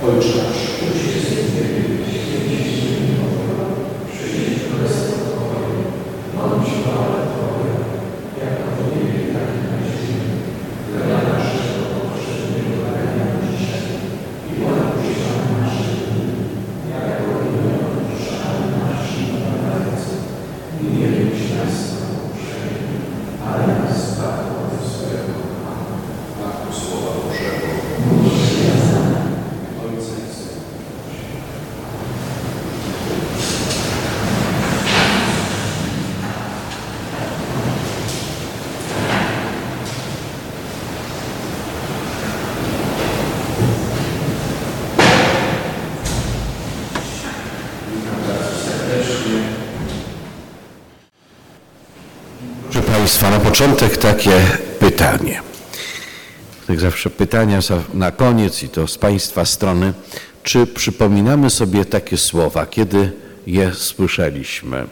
Proszę Państwa, na początek takie pytanie. Tak zawsze pytania na koniec i to z Państwa strony. Czy przypominamy sobie takie słowa, kiedy je słyszeliśmy?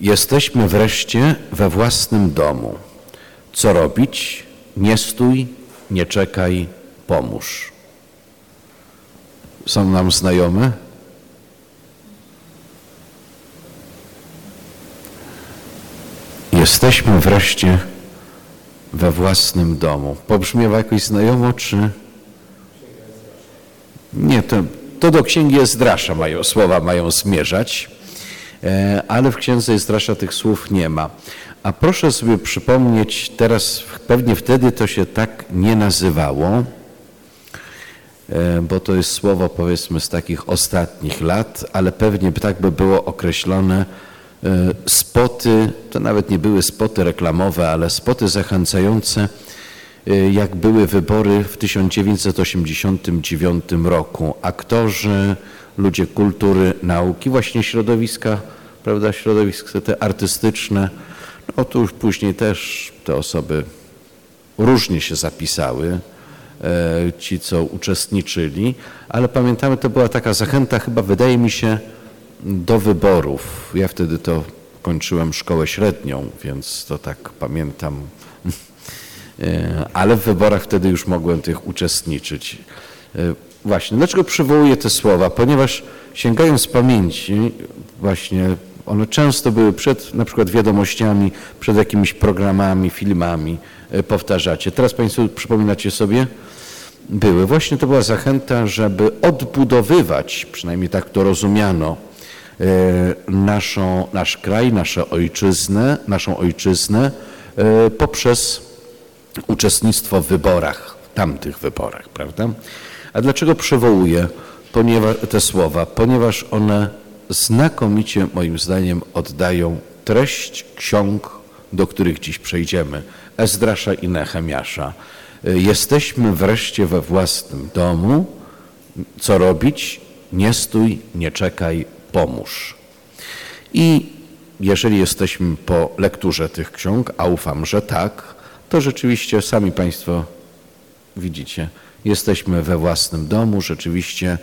Jesteśmy wreszcie we własnym domu. Co robić? Nie stój, nie czekaj, pomóż. Są nam znajome? Jesteśmy wreszcie we własnym domu. Pobrzmiewa jakoś znajomo, czy... Nie, to, to do Księgi Ezdrasza mają, słowa mają zmierzać, e, ale w Księdze Ezdrasza tych słów nie ma. A proszę sobie przypomnieć, teraz pewnie wtedy to się tak nie nazywało, e, bo to jest słowo powiedzmy z takich ostatnich lat, ale pewnie tak by było określone spoty, to nawet nie były spoty reklamowe, ale spoty zachęcające, e, jak były wybory w 1989 roku. Aktorzy, ludzie kultury, nauki, właśnie środowiska, prawda, środowiska te artystyczne, no to już później też te osoby różnie się zapisały, e, ci co uczestniczyli, ale pamiętamy, to była taka zachęta chyba wydaje mi się do wyborów. Ja wtedy to kończyłem szkołę średnią, więc to tak pamiętam. Ale w wyborach wtedy już mogłem tych uczestniczyć. E, właśnie, dlaczego przywołuję te słowa? Ponieważ sięgając pamięci, właśnie one często były przed na przykład wiadomościami, przed jakimiś programami, filmami, e, powtarzacie. Teraz Państwo przypominacie sobie? Były. Właśnie to była zachęta, żeby odbudowywać, przynajmniej tak to rozumiano, naszą, nasz kraj, nasze ojczyznę, naszą ojczyznę e, poprzez uczestnictwo w wyborach, w tamtych wyborach, prawda? A dlaczego przywołuję te słowa? Ponieważ one znakomicie moim zdaniem oddają treść ksiąg, do których dziś przejdziemy, Ezdrasza i Nehemiasza. E, jesteśmy wreszcie we własnym domu. Co robić? Nie stój, nie czekaj, pomóż. I jeżeli jesteśmy po lekturze tych ksiąg, a ufam, że tak, to rzeczywiście sami Państwo widzicie, jesteśmy we własnym domu, rzeczywiście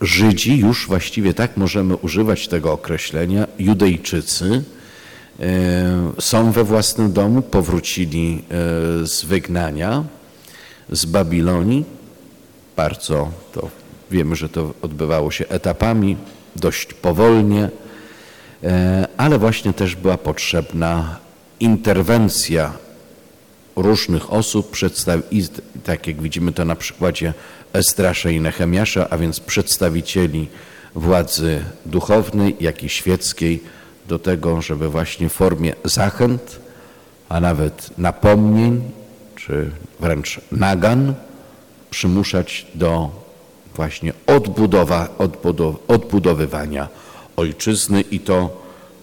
Żydzi, już właściwie tak możemy używać tego określenia, Judejczycy e, są we własnym domu, powrócili e, z wygnania, z Babilonii. Bardzo to wiemy, że to odbywało się etapami, dość powolnie, e, ale właśnie też była potrzebna interwencja różnych osób, tak jak widzimy to na przykładzie Estrasza i Nehemiasza, a więc przedstawicieli władzy duchownej, jak i świeckiej do tego, żeby właśnie w formie zachęt, a nawet napomnień, czy wręcz nagan przymuszać do właśnie odbudowa, odbudow, odbudowywania ojczyzny i to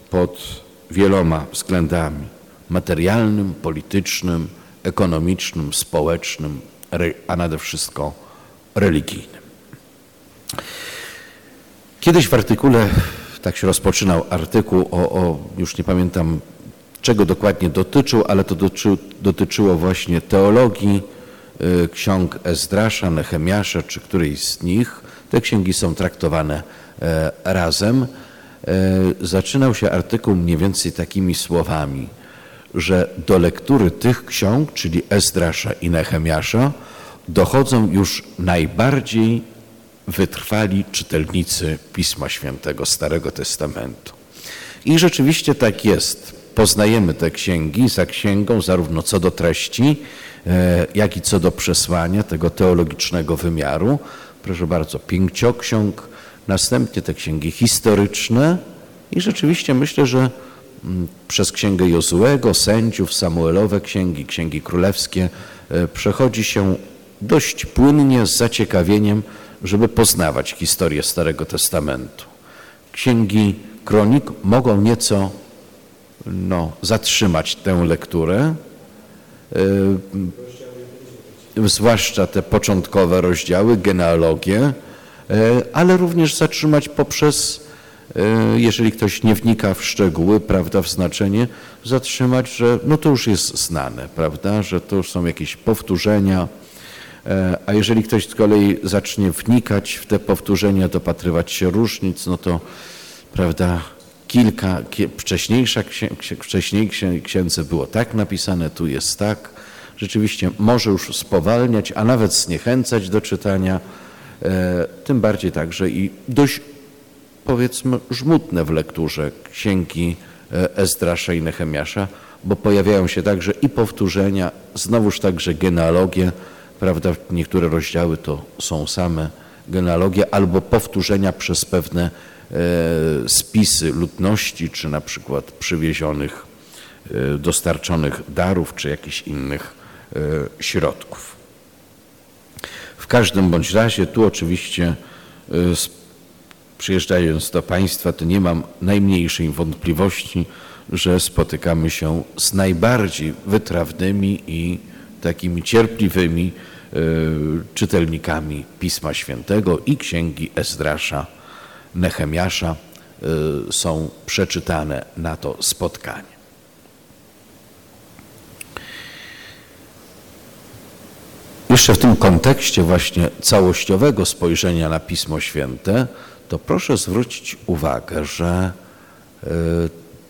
pod wieloma względami materialnym, politycznym, ekonomicznym, społecznym, a nade wszystko religijnym. Kiedyś w artykule, tak się rozpoczynał artykuł o, o już nie pamiętam czego dokładnie dotyczył, ale to dotyczyło, właśnie teologii, ksiąg Ezdrasza, Nehemiasza czy którejś z nich. Te księgi są traktowane e, razem. E, zaczynał się artykuł mniej więcej takimi słowami, że do lektury tych ksiąg, czyli Ezdrasza i Nehemiasza, dochodzą już najbardziej wytrwali czytelnicy Pisma Świętego Starego Testamentu. I rzeczywiście tak jest. Poznajemy te księgi za księgą, zarówno co do treści, e, jak i co do przesłania tego teologicznego wymiaru. Proszę bardzo, pięcioksiąg, następnie te księgi historyczne i rzeczywiście myślę, że mm, przez księgę Jozułego, sędziów, Samuelowe księgi, księgi królewskie e, przechodzi się dość płynnie, z zaciekawieniem, żeby poznawać historię Starego Testamentu. Księgi kronik mogą nieco no, zatrzymać tę lekturę, yy, zwłaszcza te początkowe rozdziały, genealogię, yy, ale również zatrzymać poprzez, yy, jeżeli ktoś nie wnika w szczegóły, prawda, w znaczenie, zatrzymać, że no to już jest znane, prawda, że to już są jakieś powtórzenia, a jeżeli ktoś z kolei zacznie wnikać w te powtórzenia, dopatrywać się różnic, no to prawda, kilka, wcześniejsza wcześniejszej księdze było tak napisane, tu jest tak. Rzeczywiście może już spowalniać, a nawet zniechęcać do czytania, e, tym bardziej także i dość powiedzmy żmudne w lekturze księgi e, Ezdrasza i Nehemiasza, bo pojawiają się także i powtórzenia, znowuż także genealogie, prawda, niektóre rozdziały to są same genealogie albo powtórzenia przez pewne spisy ludności, czy na przykład przywiezionych, e, dostarczonych darów, czy jakichś innych e, środków. W każdym bądź razie tu oczywiście przyjeżdżając do Państwa, to nie mam najmniejszej wątpliwości, że spotykamy się z najbardziej wytrawnymi i takimi cierpliwymi czytelnikami Pisma Świętego i Księgi Ezdrasza Nehemiasza y, są przeczytane na to spotkanie. Jeszcze w tym kontekście właśnie całościowego spojrzenia na Pismo Święte, to proszę zwrócić uwagę, że y,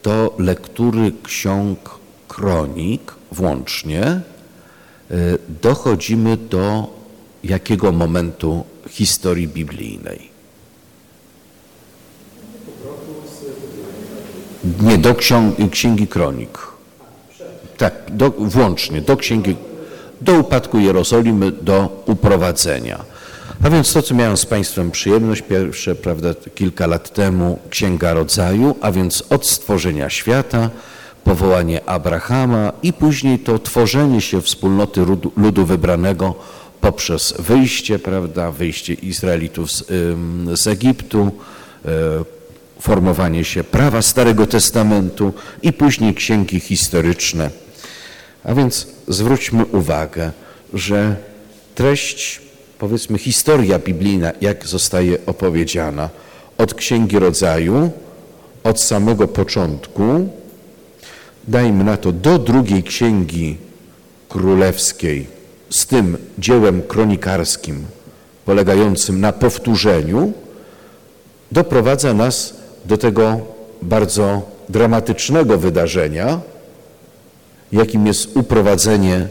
do lektury ksiąg kronik włącznie y, dochodzimy do jakiego momentu historii biblijnej. Nie, do Księgi Kronik. Tak, do, włącznie, do Księgi, do upadku Jerozolimy, do uprowadzenia. A więc to, co miałem z Państwem przyjemność, pierwsze, prawda, kilka lat temu, Księga Rodzaju, a więc od stworzenia świata, powołanie Abrahama i później to tworzenie się wspólnoty ludu, ludu wybranego poprzez wyjście, prawda, wyjście Izraelitów z, z Egiptu, e, formowanie się prawa Starego Testamentu i później księgi historyczne. A więc zwróćmy uwagę, że treść, powiedzmy historia biblijna, jak zostaje opowiedziana od Księgi Rodzaju, od samego początku, dajmy na to do drugiej Księgi Królewskiej z tym dziełem kronikarskim polegającym na powtórzeniu, doprowadza nas do tego bardzo dramatycznego wydarzenia, jakim jest uprowadzenie e,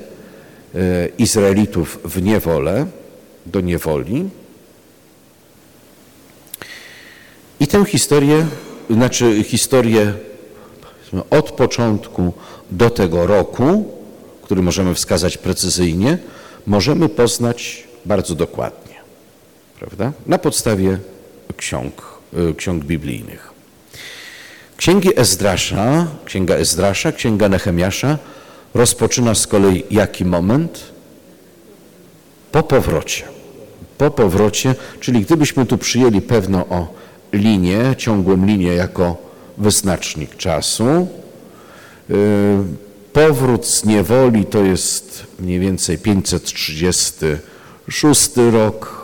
Izraelitów w niewolę, do niewoli. I tę historię, znaczy historię od początku do tego roku, który możemy wskazać precyzyjnie, możemy poznać bardzo dokładnie, prawda? Na podstawie ksiąg ksiąg biblijnych. Księgi Ezdrasza, księga Ezdrasza, księga Nehemiasza rozpoczyna z kolei jaki moment? Po powrocie. Po powrocie, czyli gdybyśmy tu przyjęli pewną o linię, ciągłą linię jako wyznacznik czasu, y, powrót z niewoli to jest mniej więcej 536 rok,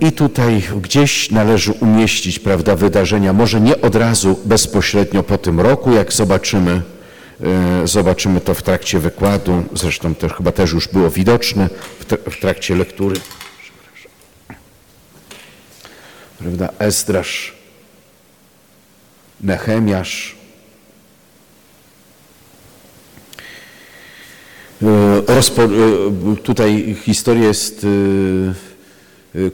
i tutaj gdzieś należy umieścić prawda, wydarzenia, może nie od razu bezpośrednio po tym roku, jak zobaczymy, e, zobaczymy to w trakcie wykładu, zresztą to chyba też już było widoczne w trakcie lektury. Prawda, Ezdrasz, Nehemiasz, e, Rozpo, e, tutaj historia jest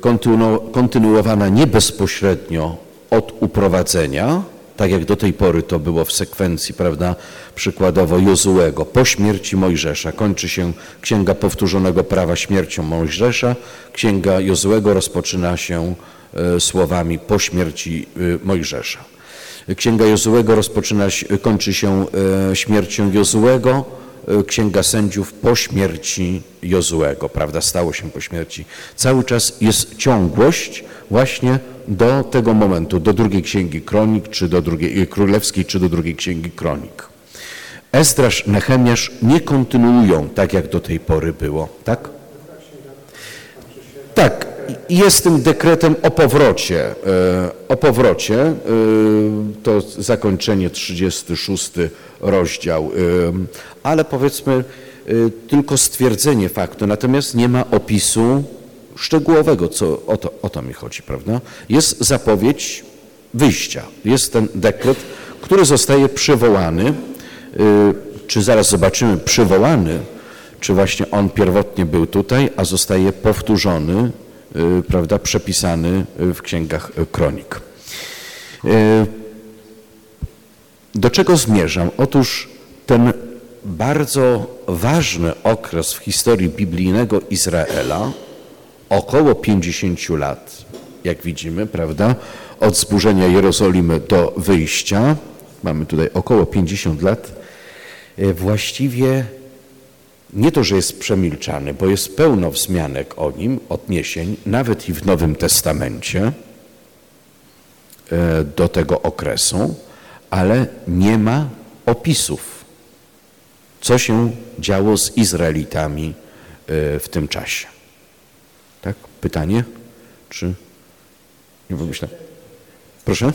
kontynu- kontynuowana nie bezpośrednio od uprowadzenia, tak jak do tej pory to było w sekwencji, prawda, przykładowo Jozułego. Po śmierci Mojżesza kończy się Księga Powtórzonego Prawa śmiercią Mojżesza. Księga Jozułego rozpoczyna się e, słowami po śmierci e, Mojżesza. Księga Jozułego rozpoczyna, kończy się śmiercią Jozułego, Księga Sędziów po śmierci Jozułego, prawda, stało się po śmierci. Cały czas jest ciągłość właśnie do tego momentu, do drugiej Księgi Kronik, czy do drugiej, e, Królewskiej, czy do drugiej Księgi Kronik. Ezdrasz, Nehemiasz nie kontynuują tak, jak do tej pory było, tak? Tak, jest tym dekretem o powrocie. e, O powrocie, e, to zakończenie 36 rozdział, e, ale powiedzmy tylko stwierdzenie faktu, natomiast nie ma opisu szczegółowego, co o to, o to mi chodzi, prawda? Jest zapowiedź wyjścia, jest ten dekret, który zostaje przywołany, czy zaraz zobaczymy przywołany, czy właśnie on pierwotnie był tutaj, a zostaje powtórzony, prawda, przepisany w księgach y, kronik. Y, Do czego zmierzam? Otóż ten bardzo ważny okres w historii biblijnego Izraela, około 50 lat, jak widzimy, prawda, od zburzenia Jerozolimy do wyjścia, mamy tutaj około 50 lat, y, właściwie nie to, że jest przemilczany, bo jest pełno wzmianek o nim, odniesień, nawet i w Nowym Testamencie e, do tego okresu, ale nie ma opisów, co się działo z Izraelitami e, w tym czasie. Tak? Pytanie? Czy... Nie pomyślę. Proszę?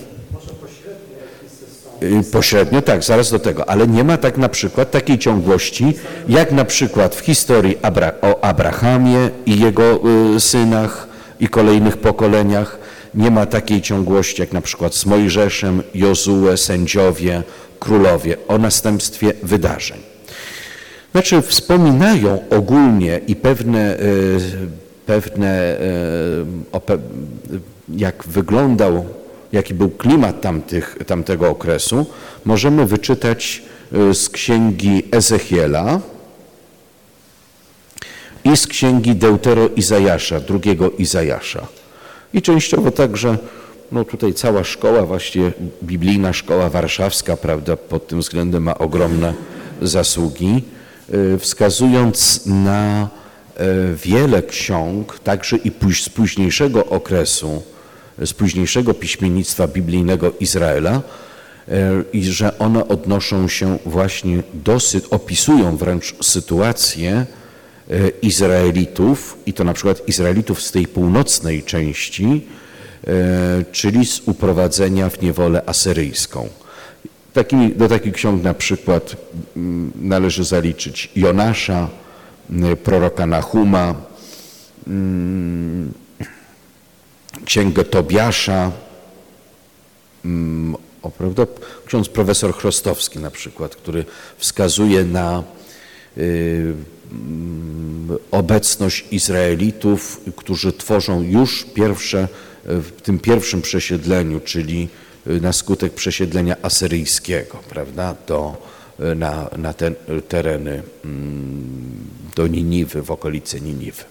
Y, Pośrednio tak, zaraz do tego, ale nie ma tak na przykład takiej ciągłości, jak na przykład w historii Abra o Abrahamie i jego y, synach i kolejnych pokoleniach. Nie ma takiej ciągłości jak na przykład z Mojżeszem, Jozue, sędziowie, królowie o następstwie wydarzeń. Znaczy wspominają ogólnie i pewne, y, pewne y, pe- jak wyglądał, jaki był klimat tamtych, tamtego okresu, możemy wyczytać y, z księgi Ezechiela i z księgi Deutero Izajasza, drugiego Izajasza. I częściowo także, no tutaj cała szkoła, właśnie biblijna szkoła warszawska, prawda, pod tym względem ma ogromne zasługi, y, wskazując na y, wiele ksiąg, także i z późniejszego okresu, z późniejszego piśmiennictwa biblijnego Izraela, e, i że one odnoszą się właśnie do, opisują wręcz sytuację e, Izraelitów i to na przykład Izraelitów z tej północnej części, e, czyli z uprowadzenia w niewolę asyryjską. Takimi, do takich ksiąg na przykład mm, należy zaliczyć Jonasza, proroka Nahuma, mm, księgę Tobiasza, mm, o, prawda, ksiądz profesor Chrostowski na przykład, który wskazuje na y, mm, obecność Izraelitów, którzy tworzą już pierwsze, w tym pierwszym przesiedleniu, czyli y, na skutek przesiedlenia asyryjskiego, prawda, do, y, na, na te tereny, mm, do Niniwy, w okolice Niniwy.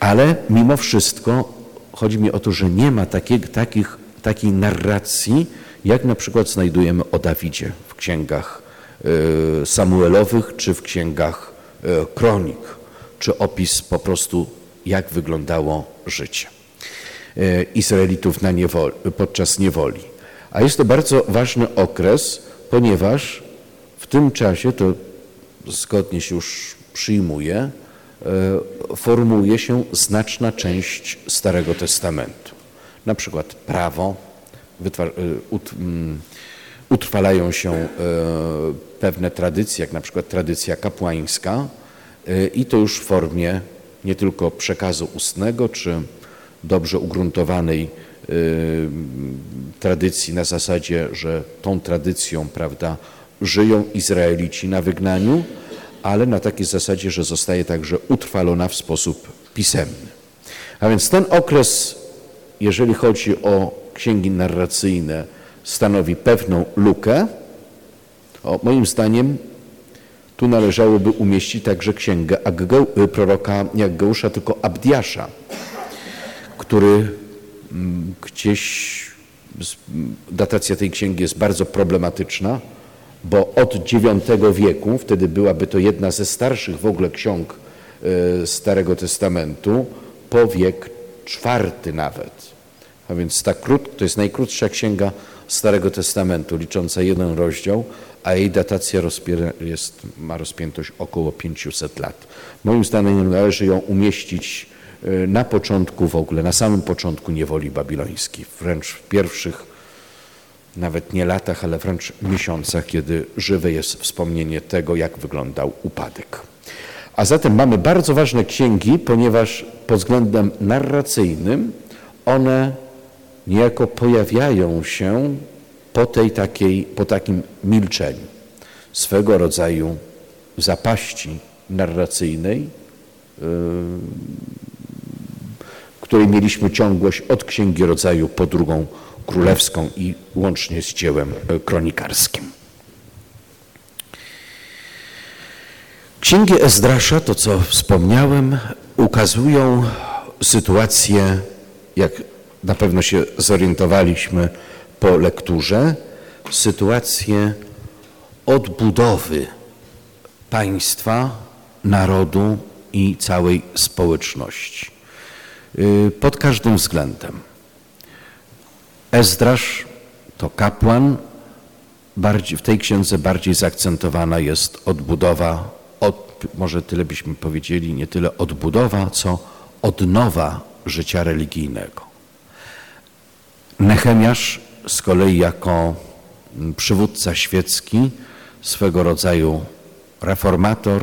Ale mimo wszystko chodzi mi o to, że nie ma takiej, takich, takiej narracji, jak na przykład znajdujemy o Dawidzie w księgach y, Samuelowych czy w księgach y, kronik, czy opis po prostu, jak wyglądało życie y, Izraelitów na niewoli, podczas niewoli. A jest to bardzo ważny okres, ponieważ w tym czasie, to zgodnie się już przyjmuje, e, formuje się znaczna część Starego Testamentu. Na przykład prawo, e, mm, utrwalają się e, pewne tradycje, jak na przykład tradycja kapłańska i to już w formie nie tylko przekazu ustnego, czy dobrze ugruntowanej tradycji na zasadzie, że tą tradycją, prawda, żyją Izraelici na wygnaniu, ale na takiej zasadzie, że zostaje także utrwalona w sposób pisemny. A więc ten okres, jeżeli chodzi o księgi narracyjne, stanowi pewną lukę. O, moim zdaniem tu należałoby umieścić także księgę Aggeu, proroka nie Aggeusza, tylko Abdiasza, który mm, gdzieś, datacja tej księgi jest bardzo problematyczna, bo od IX wieku, wtedy byłaby to jedna ze starszych w ogóle ksiąg e, Starego Testamentu, po wiek czwarty nawet. A więc ta krót, to jest najkrótsza księga Starego Testamentu, licząca jeden rozdział, a jej datacja jest, ma rozpiętość około 500 lat. Moim zdaniem należy ją umieścić e, na początku w ogóle, na samym początku niewoli babilońskiej, wręcz w pierwszych nawet nie latach, ale wręcz miesiącach, kiedy żywe jest wspomnienie tego, jak wyglądał upadek. A zatem mamy bardzo ważne księgi, ponieważ pod względem narracyjnym one niejako pojawiają się po, tej takiej, po takim milczeniu, swego rodzaju zapaści narracyjnej, yy, której mieliśmy ciągłość od Księgi Rodzaju po drugą królewską i łącznie z dziełem kronikarskim. Księgi Ezdrasza, to co wspomniałem, ukazują sytuację, jak na pewno się zorientowaliśmy po lekturze, sytuację odbudowy państwa, narodu i całej społeczności. Y, pod każdym względem. Ezdrasz to kapłan, bardziej, w tej księdze bardziej zaakcentowana jest odbudowa, od, może tyle byśmy powiedzieli, nie tyle odbudowa, co odnowa życia religijnego. Nechemiasz z kolei jako przywódca świecki, swego rodzaju reformator,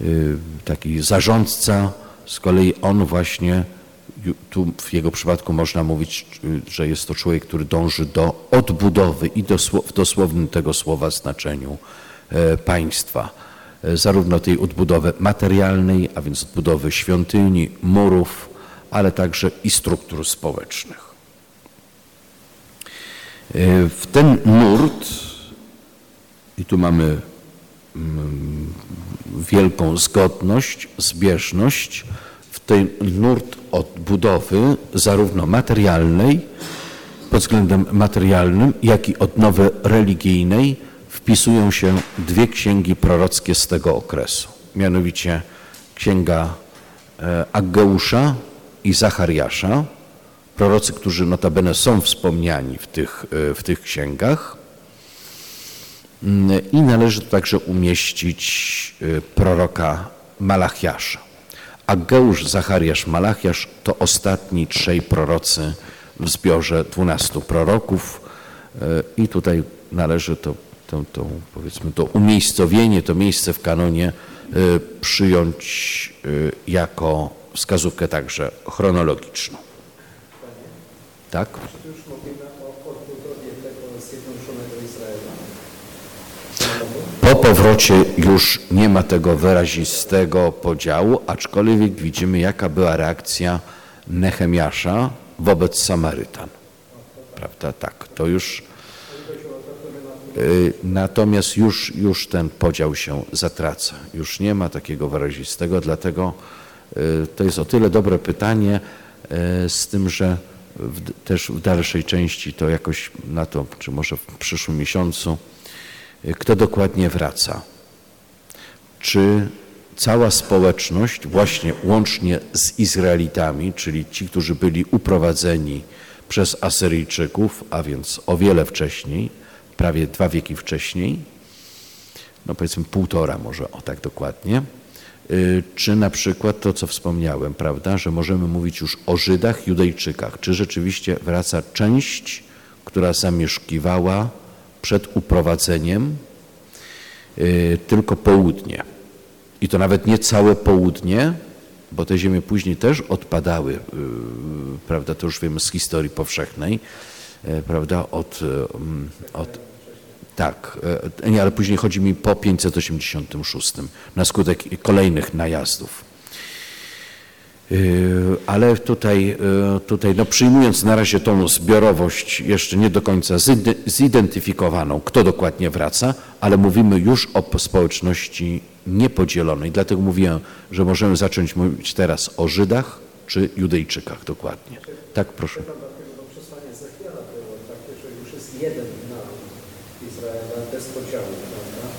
y, taki zarządca, z kolei on właśnie, tu w jego przypadku można mówić, że jest to człowiek, który dąży do odbudowy i w dosłownym tego słowa znaczeniu e, państwa. E, zarówno tej odbudowy materialnej, a więc odbudowy świątyni, murów, ale także i struktur społecznych. E, w ten nurt, i tu mamy mm, wielką zgodność, zbieżność, ten nurt odbudowy, zarówno materialnej, pod względem materialnym, jak i odnowy religijnej, wpisują się dwie księgi prorockie z tego okresu. Mianowicie księga e, Aggeusza, i Zachariasza, prorocy, którzy notabene są wspomniani w tych, e, w tych księgach. Mm, I należy także umieścić e, proroka Malachiasza. Ageusz, Zachariasz, Malachiasz to ostatni trzej prorocy w zbiorze dwunastu proroków e, i tutaj należy to, to, to, powiedzmy, to umiejscowienie, to miejsce w kanonie przyjąć jako wskazówkę także chronologiczną. Tak? Już mówimy o odbudowie tego zjednoczonego Izraela. Po powrocie już nie ma tego wyrazistego podziału, aczkolwiek widzimy, jaka była reakcja Nehemiasza wobec Samarytan. Prawda? Tak, to już. Y, natomiast już, już ten podział się zatraca. Już nie ma takiego wyrazistego, dlatego E, to jest o tyle dobre pytanie, e, z tym, że w, też w dalszej części to jakoś na to, czy może w przyszłym miesiącu, kto dokładnie wraca. Czy cała społeczność, właśnie łącznie z Izraelitami, czyli ci, którzy byli uprowadzeni przez Asyryjczyków, a więc o wiele wcześniej, prawie dwa wieki wcześniej, no powiedzmy półtora może, o tak dokładnie, Y, czy na przykład to, co wspomniałem, prawda, że możemy mówić już o Żydach, Judejczykach, czy rzeczywiście wraca część, która zamieszkiwała przed uprowadzeniem y, tylko południe. I to nawet nie całe południe, bo te ziemie później też odpadały, y, prawda, to już wiemy z historii powszechnej, prawda, od, od tak, nie, ale później chodzi mi po 586 na skutek kolejnych najazdów. Yy, ale tutaj, yy, tutaj no przyjmując na razie tą zbiorowość jeszcze nie do końca zidentyfikowaną, kto dokładnie wraca, ale mówimy już o społeczności niepodzielonej. Dlatego mówiłem, że możemy zacząć mówić teraz o Żydach czy Judejczykach dokładnie. Tak, proszę. Prawda?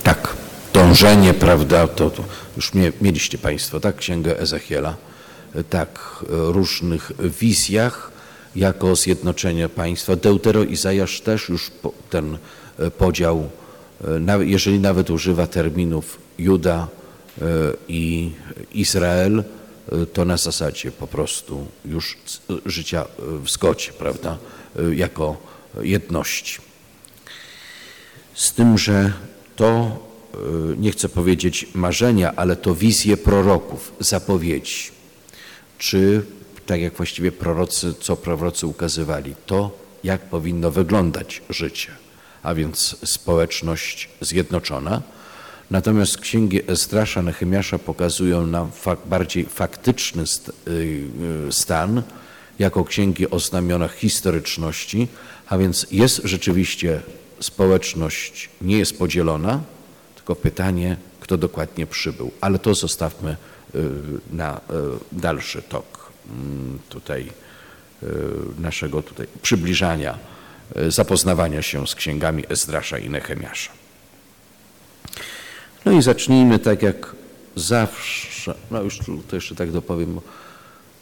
Tak, dążenie, prawda, to, to już mie, mieliście Państwo, tak, Księgę Ezechiela, tak, różnych wizjach jako zjednoczenie państwa. Deutero Izajasz też już ten e, podział, e, jeżeli nawet używa terminów Juda e, i Izrael, to na zasadzie po prostu już życia w zgodzie, prawda, jako jedności. Z tym, że to, nie chcę powiedzieć marzenia, ale to wizje proroków, zapowiedzi, czy tak jak właściwie prorocy, co prorocy ukazywali, to jak powinno wyglądać życie, a więc społeczność zjednoczona. Natomiast księgi Estrasza, Nehemiasza pokazują nam fak, bardziej faktyczny y, y, stan, jako księgi o znamionach historyczności, a więc jest rzeczywiście społeczność, nie jest podzielona, tylko pytanie, kto dokładnie przybył. Ale to zostawmy na dalszy tok mm, tutaj naszego tutaj przybliżania, zapoznawania się z księgami Ezdrasza i Nehemiasza. No i zacznijmy tak jak zawsze, no już to jeszcze tak dopowiem,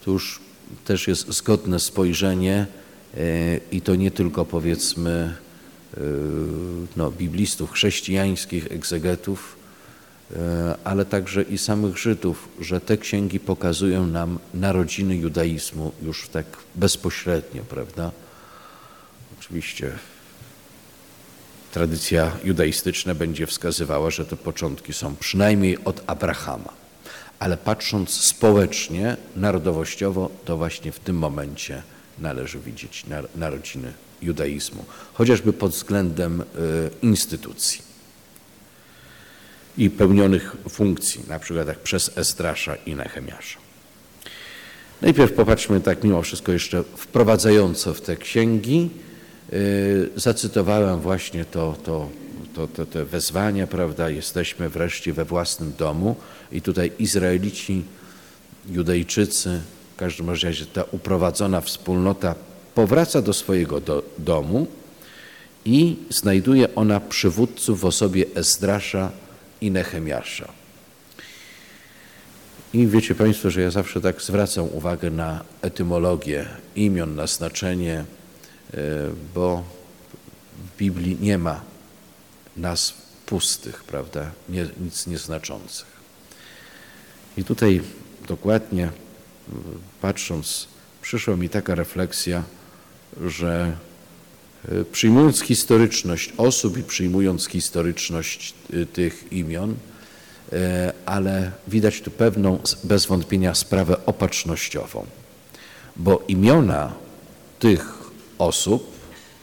to już też jest zgodne spojrzenie i to nie tylko powiedzmy no, biblistów chrześcijańskich, egzegetów, ale także i samych Żydów, że te księgi pokazują nam narodziny judaizmu już tak bezpośrednio, prawda? Oczywiście tradycja judaistyczna będzie wskazywała, że te początki są przynajmniej od Abrahama. Ale patrząc społecznie, narodowościowo, to właśnie w tym momencie należy widzieć narodziny judaizmu, chociażby pod względem y, instytucji i pełnionych funkcji, na przykład przez Estrasza i Nehemiasza. Najpierw popatrzmy tak mimo wszystko jeszcze wprowadzająco w te księgi, Y, zacytowałem właśnie to, to, to, to, te wezwania, prawda? Jesteśmy wreszcie we własnym domu i tutaj Izraelici, Judejczycy, w każdym razie ta uprowadzona wspólnota powraca do swojego do, domu i znajduje ona przywódców w osobie Ezdrasza i Nehemiasza. I wiecie Państwo, że ja zawsze tak zwracam uwagę na etymologię imion, na znaczenie, E, bo w Biblii nie ma nazw pustych, prawda, nie, nic nieznaczących. I tutaj dokładnie patrząc, przyszła mi taka refleksja, że e, przyjmując historyczność osób i przyjmując historyczność e, tych imion, ale widać tu pewną bez wątpienia sprawę opatrznościową, bo imiona tych osób,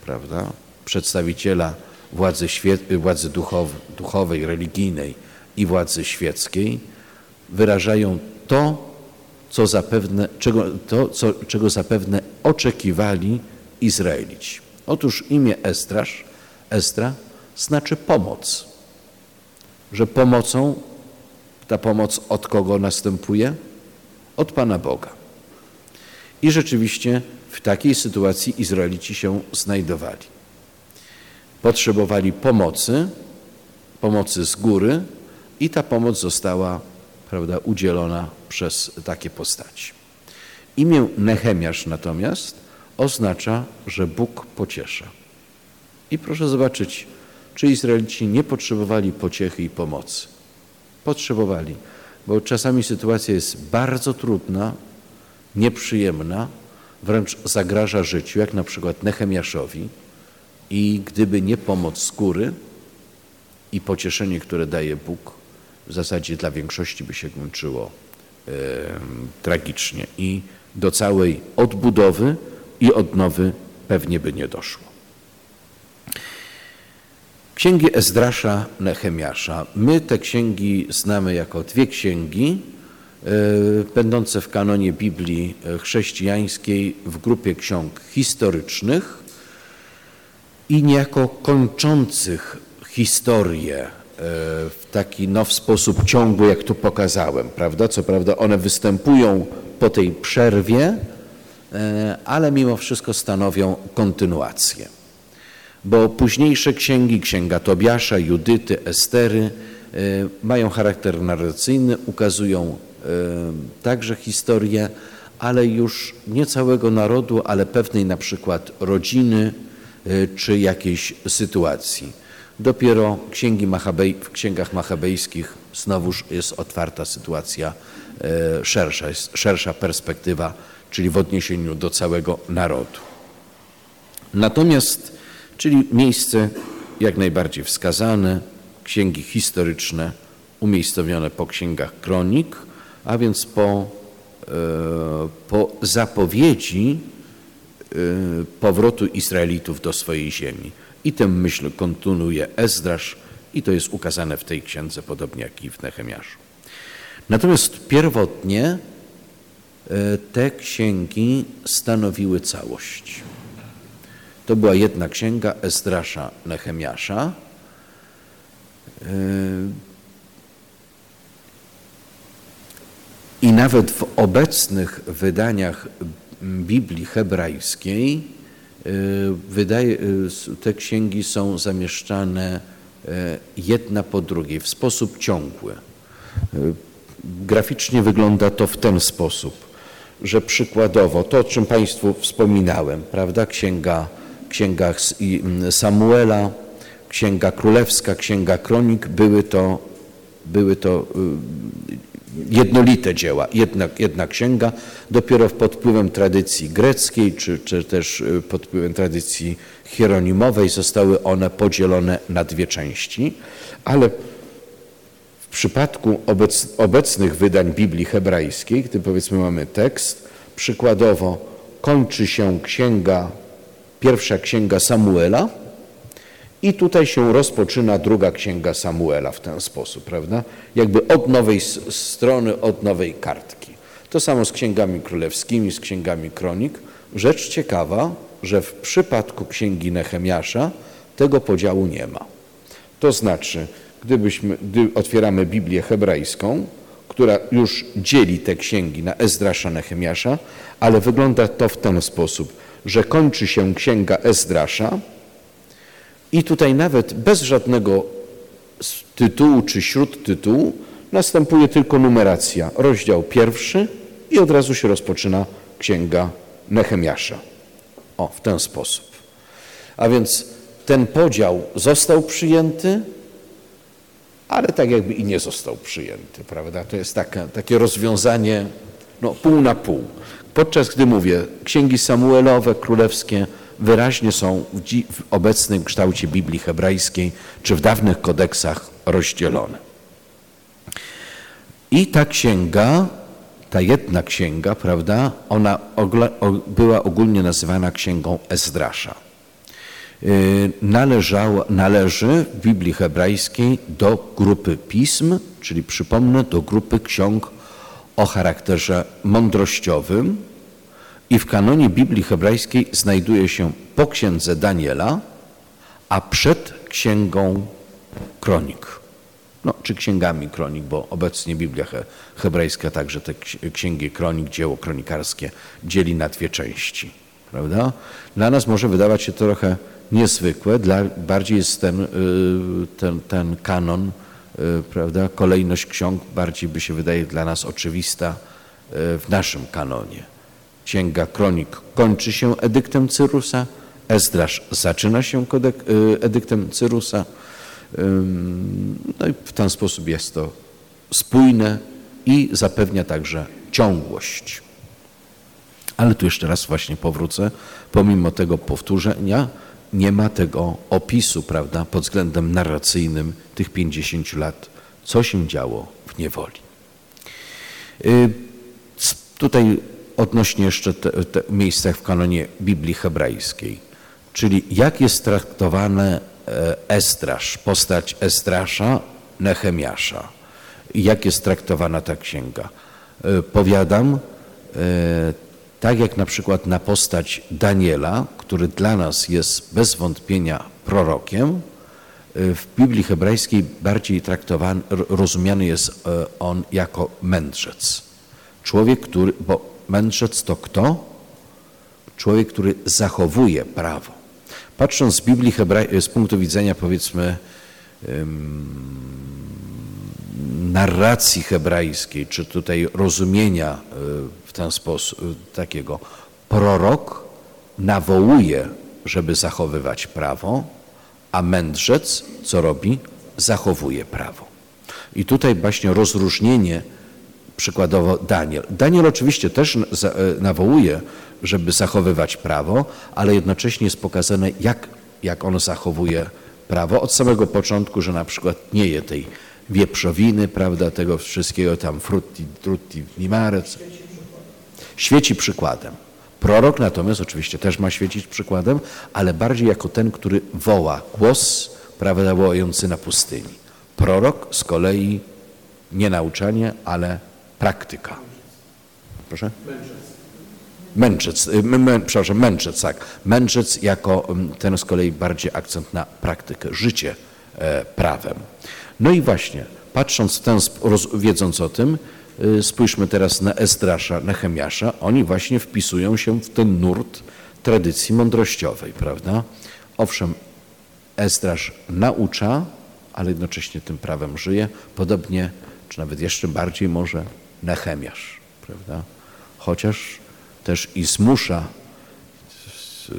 prawda, przedstawiciela władzy, władzy duchowej, religijnej i władzy świeckiej wyrażają to, co zapewne, czego, to, co, czego zapewne oczekiwali Izraelici. Otóż imię Estrasz, Estra znaczy pomoc, że pomocą, ta pomoc od kogo następuje? Od Pana Boga. I rzeczywiście w takiej sytuacji Izraelici się znajdowali. Potrzebowali pomocy, pomocy z góry i ta pomoc została prawda, udzielona przez takie postaci. Imię Nehemiasz natomiast oznacza, że Bóg pociesza. I proszę zobaczyć, czy Izraelici nie potrzebowali pociechy i pomocy. Potrzebowali, bo czasami sytuacja jest bardzo trudna, nieprzyjemna, wręcz zagraża życiu, jak na przykład Nehemiaszowi i gdyby nie pomoc z góry i pocieszenie, które daje Bóg, w zasadzie dla większości by się kończyło tragicznie i do całej odbudowy i odnowy pewnie by nie doszło. Księgi Ezdrasza, Nehemiasza. My te księgi znamy jako dwie księgi, e, będące w kanonie Biblii e, chrześcijańskiej w grupie ksiąg historycznych i niejako kończących historię e, w taki no, w sposób ciągły, jak tu pokazałem, prawda? Co prawda one występują po tej przerwie, ale mimo wszystko stanowią kontynuację. Bo późniejsze księgi, księga Tobiasza, Judyty, Estery, e, mają charakter narracyjny, ukazują także historię, ale już nie całego narodu, ale pewnej na przykład rodziny czy jakiejś sytuacji. Dopiero księgi Machabej, w księgach machabejskich znowuż jest otwarta sytuacja e, szersza, szersza perspektywa, czyli w odniesieniu do całego narodu. Natomiast, czyli miejsce jak najbardziej wskazane, księgi historyczne umiejscowione po księgach kronik, a więc po, e, po zapowiedzi e, powrotu Izraelitów do swojej ziemi. I tę myśl kontynuuje Ezdrasz i to jest ukazane w tej księdze, podobnie jak i w Nehemiaszu. Natomiast pierwotnie te księgi stanowiły całość. To była jedna księga Ezdrasza, Nehemiasza. E, I nawet w obecnych wydaniach Biblii hebrajskiej Y, wydaje, te księgi są zamieszczane jedna po drugiej w sposób ciągły. Graficznie wygląda to w ten sposób, że przykładowo to, o czym Państwu wspominałem, prawda, księga, księga Samuela, księga królewska, księga kronik, były to, były to jednolite dzieła, jedna, jedna księga, dopiero pod wpływem tradycji greckiej, czy, czy też y, pod wpływem tradycji hieronimowej zostały one podzielone na dwie części, ale w przypadku obec, obecnych wydań Biblii hebrajskiej, gdy powiedzmy mamy tekst, przykładowo kończy się księga, pierwsza księga Samuela, i tutaj się rozpoczyna druga księga Samuela w ten sposób, prawda? Jakby od nowej strony, od nowej kartki. To samo z księgami królewskimi, z księgami kronik. Rzecz ciekawa, że w przypadku księgi Nehemiasza tego podziału nie ma. To znaczy, gdybyśmy, gdy otwieramy Biblię hebrajską, która już dzieli te księgi na Ezdrasza, Nehemiasza, ale wygląda to w ten sposób, że kończy się księga Ezdrasza, i tutaj nawet bez żadnego tytułu czy śródtytułu następuje tylko numeracja. Rozdział pierwszy i od razu się rozpoczyna księga Nehemiasza. O, w ten sposób. A więc ten podział został przyjęty, ale tak jakby i nie został przyjęty, prawda? To jest taka, takie rozwiązanie no, pół na pół. Podczas gdy mówię, księgi Samuelowe, królewskie, wyraźnie są w, w obecnym kształcie Biblii hebrajskiej czy w dawnych kodeksach rozdzielone. I ta księga, ta jedna księga, prawda, ona była ogólnie nazywana księgą Ezdrasza. Y, należała, należy w Biblii hebrajskiej do grupy pism, czyli przypomnę, do grupy ksiąg o charakterze mądrościowym, i w kanonie Biblii hebrajskiej znajduje się po księdze Daniela, a przed księgą kronik. No, czy księgami kronik, bo obecnie Biblia hebrajska także te księgi kronik, dzieło kronikarskie dzieli na dwie części. Prawda? Dla nas może wydawać się trochę niezwykłe, dla, bardziej jest ten, y, ten, ten kanon, y, prawda, kolejność ksiąg bardziej by się wydaje dla nas oczywista y, w naszym kanonie. Księga Kronik kończy się edyktem Cyrusa, Ezdrasz zaczyna się y, edyktem Cyrusa. No i w ten sposób jest to spójne i zapewnia także ciągłość. Ale tu jeszcze raz właśnie powrócę. Pomimo tego powtórzenia nie ma tego opisu, prawda, pod względem narracyjnym tych 50 lat, co się działo w niewoli. Y, tutaj odnośnie jeszcze te, te miejscach w kanonie Biblii hebrajskiej, czyli jak jest traktowane e, Estrasz, postać Estrasza, Nehemiasza, jak jest traktowana ta księga. e, powiadam, e, tak jak na przykład na postać Daniela, który dla nas jest bez wątpienia prorokiem, e, w Biblii hebrajskiej bardziej traktowany, ro- rozumiany jest e, on jako mędrzec. Człowiek, który, bo mędrzec to kto? Człowiek, który zachowuje prawo. Patrząc z Biblii hebraj, z punktu widzenia powiedzmy narracji hebrajskiej, czy tutaj rozumienia y, w ten sposób takiego, prorok nawołuje, żeby zachowywać prawo, a mędrzec co robi? Zachowuje prawo. I tutaj właśnie rozróżnienie, przykładowo Daniel. Daniel oczywiście też e, nawołuje, żeby zachowywać prawo, ale jednocześnie jest pokazane, jak, jak on zachowuje prawo od samego początku, że na przykład nie je tej wieprzowiny, prawda, tego wszystkiego tam frutti, trutti, limarec. Świeci przykładem. Prorok natomiast oczywiście też ma świecić przykładem, ale bardziej jako ten, który woła głos, prawda, wołający na pustyni. Prorok z kolei nie nauczanie, ale praktyka. Proszę? Mędrzec, y, mę- przepraszam, mędrzec, tak. Mędrzec jako mm, ten z kolei bardziej akcent na praktykę, życie e, prawem. No i właśnie, patrząc w ten, wiedząc o tym, spójrzmy teraz na Ezdrasza, Nehemiasza. Oni właśnie wpisują się w ten nurt tradycji mądrościowej, prawda? Owszem, Ezdrasz naucza, ale jednocześnie tym prawem żyje, podobnie, czy nawet jeszcze bardziej może Nehemiasz, prawda? Chociaż też i zmusza y,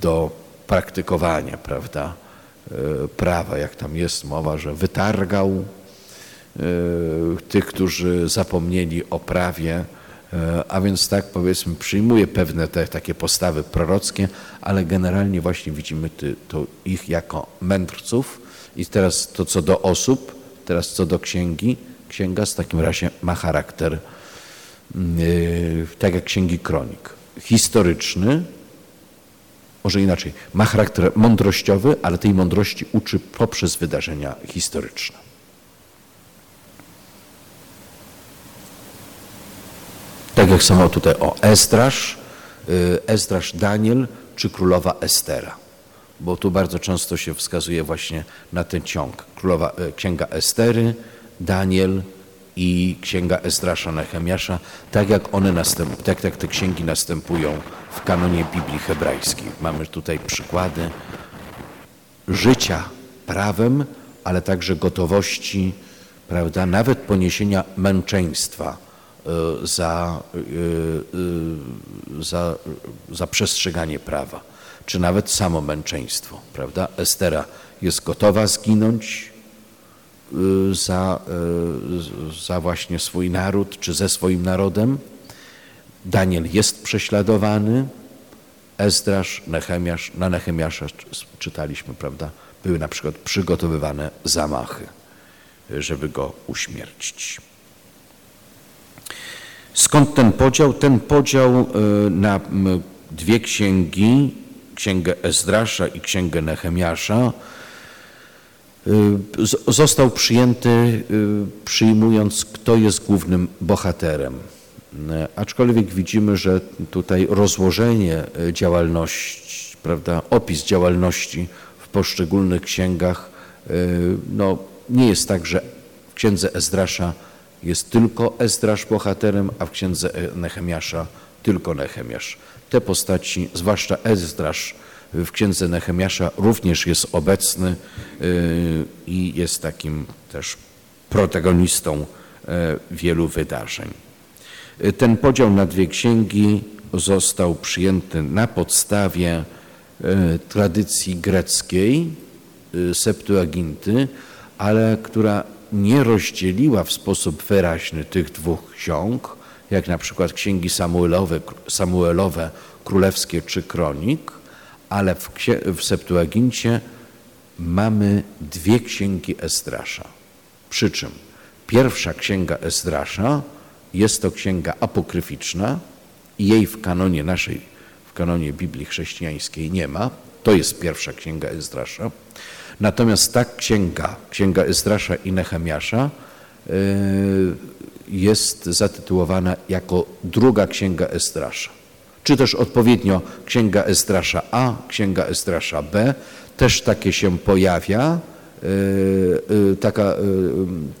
do praktykowania, prawda, y, prawa, jak tam jest mowa, że wytargał y, tych, którzy zapomnieli o prawie, y, a więc tak powiedzmy przyjmuje pewne te takie postawy prorockie, ale generalnie właśnie widzimy ty, to ich jako mędrców. I teraz to co do osób, teraz co do księgi, księga w takim razie ma charakter yy, tak jak księgi kronik, historyczny, może inaczej, ma charakter mądrościowy, ale tej mądrości uczy poprzez wydarzenia historyczne. Tak jak samo tutaj o Ezdrasz, y, Ezdrasz Daniel czy królowa Estera. Bo tu bardzo często się wskazuje właśnie na ten ciąg. Królowa, y, księga Estery, Daniel i księga Ezdrasza Nehemiasza, tak jak one następ, tak jak te księgi następują w kanonie Biblii hebrajskiej. Mamy tutaj przykłady życia prawem, ale także gotowości, prawda, nawet poniesienia męczeństwa za, y, y, za, za przestrzeganie prawa, czy nawet samo męczeństwo, prawda. Estera jest gotowa zginąć y, za, y, za właśnie swój naród, czy ze swoim narodem. Daniel jest prześladowany, Ezdrasz, Nehemiasz, na Nehemiasza czytaliśmy, prawda, były na przykład przygotowywane zamachy, żeby go uśmiercić. Skąd ten podział? Ten podział y, na dwie księgi, księgę Ezdrasza i księgę Nehemiasza, z- został przyjęty y, przyjmując, kto jest głównym bohaterem. Aczkolwiek widzimy, że tutaj rozłożenie działalności, prawda, opis działalności w poszczególnych księgach, no, nie jest tak, że w księdze Ezdrasza jest tylko Ezdrasz bohaterem, a w księdze E- Nehemiasza tylko Nehemiasz. Te postaci, zwłaszcza Ezdrasz w księdze Nehemiasza również jest obecny y, i jest takim też protagonistą e, wielu wydarzeń. Y, Ten podział na dwie księgi został przyjęty na podstawie e, tradycji greckiej, Septuaginty, ale która nie rozdzieliła w sposób wyraźny tych dwóch ksiąg, jak na przykład księgi Samuelowe, Samuelowe królewskie czy kronik, ale w, w Septuagincie mamy dwie księgi Ezdrasza. Przy czym pierwsza księga Ezdrasza jest to księga apokryficzna i jej w kanonie naszej, w kanonie Biblii chrześcijańskiej nie ma. To jest pierwsza księga Ezdrasza. Natomiast ta księga, księga Ezdrasza i Nehemiasza, yy, jest zatytułowana jako druga księga Estrasza. Czy też odpowiednio księga Estrasza A, księga Estrasza B, też takie się pojawia, y, y, taka, y,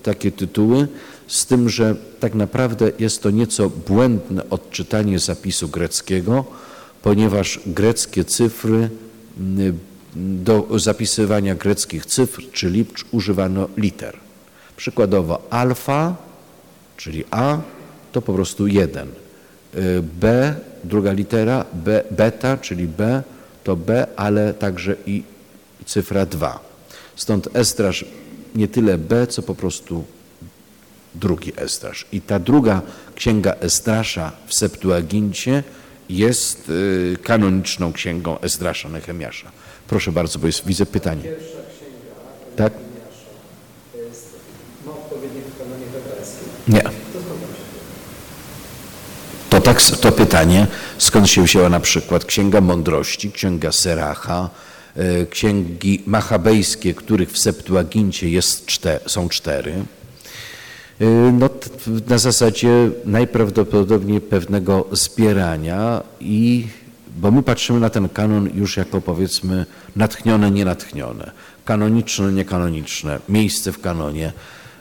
takie tytuły, z tym, że tak naprawdę jest to nieco błędne odczytanie zapisu greckiego, ponieważ greckie cyfry y, do zapisywania greckich cyfr czy liczb używano liter. Przykładowo alfa, czyli A, to po prostu 1. B, druga litera, B, beta, czyli B, to B, ale także i cyfra 2. Stąd estraż nie tyle B, co po prostu drugi estraż. I ta druga księga Estrasza w Septuagincie jest y, kanoniczną księgą Esdrasza Nehemiasza. Proszę bardzo, bo jest, widzę pytanie. Pierwsza księga Tak? Ma hebrajskim. Nie. To tak, to pytanie, skąd się wzięła na przykład Księga Mądrości, Księga Seracha, y, księgi machabejskie, których w Septuagincie jest są cztery. Y, No, na zasadzie najprawdopodobniej pewnego zbierania i bo my patrzymy na ten kanon już jako powiedzmy natchnione, nienatchnione, kanoniczne, niekanoniczne, miejsce w kanonie.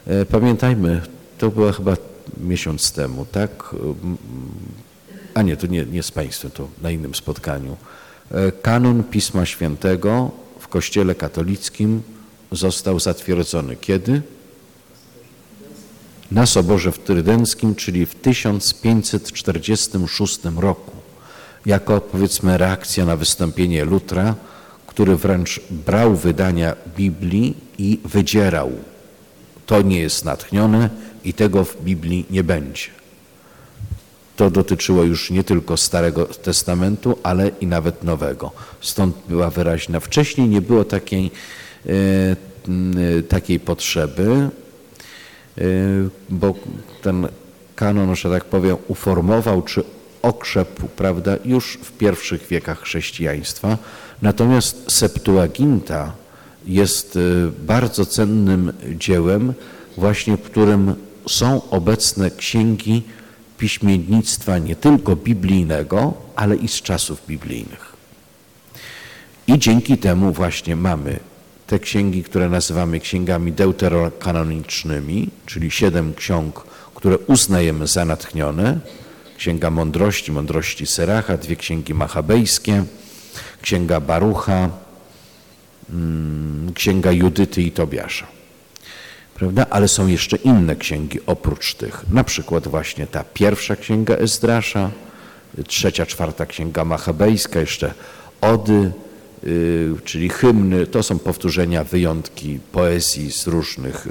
Y, Pamiętajmy, to było chyba miesiąc temu, tak? Y, A nie, to nie, nie z Państwem, to na innym spotkaniu. Y, Kanon Pisma Świętego w Kościele katolickim został zatwierdzony kiedy? na Soborze w Trydenckim, czyli w 1546 roku, jako powiedzmy reakcja na wystąpienie Lutra, który wręcz brał wydania Biblii i wydzierał. To nie jest natchnione i tego w Biblii nie będzie. To dotyczyło już nie tylko Starego Testamentu, ale i nawet Nowego. Stąd była wyraźna. Wcześniej nie było takiej, e, m, takiej potrzeby, y, bo ten kanon, że tak powiem, uformował czy okrzepł, prawda, już w pierwszych wiekach chrześcijaństwa. Natomiast Septuaginta jest y, bardzo cennym dziełem, właśnie w którym są obecne księgi piśmiennictwa nie tylko biblijnego, ale i z czasów biblijnych. I dzięki temu właśnie mamy te księgi, które nazywamy księgami deuterokanonicznymi, czyli siedem ksiąg, które uznajemy za natchnione. Księga Mądrości, Mądrości Seracha, dwie księgi machabejskie, księga Barucha, mm, księga Judyty i Tobiasza. Prawda? Ale są jeszcze inne księgi oprócz tych. Na przykład właśnie ta pierwsza księga Ezdrasza, trzecia, czwarta księga machabejska, jeszcze Ody, y, czyli hymny. To są powtórzenia, wyjątki poezji z różnych y,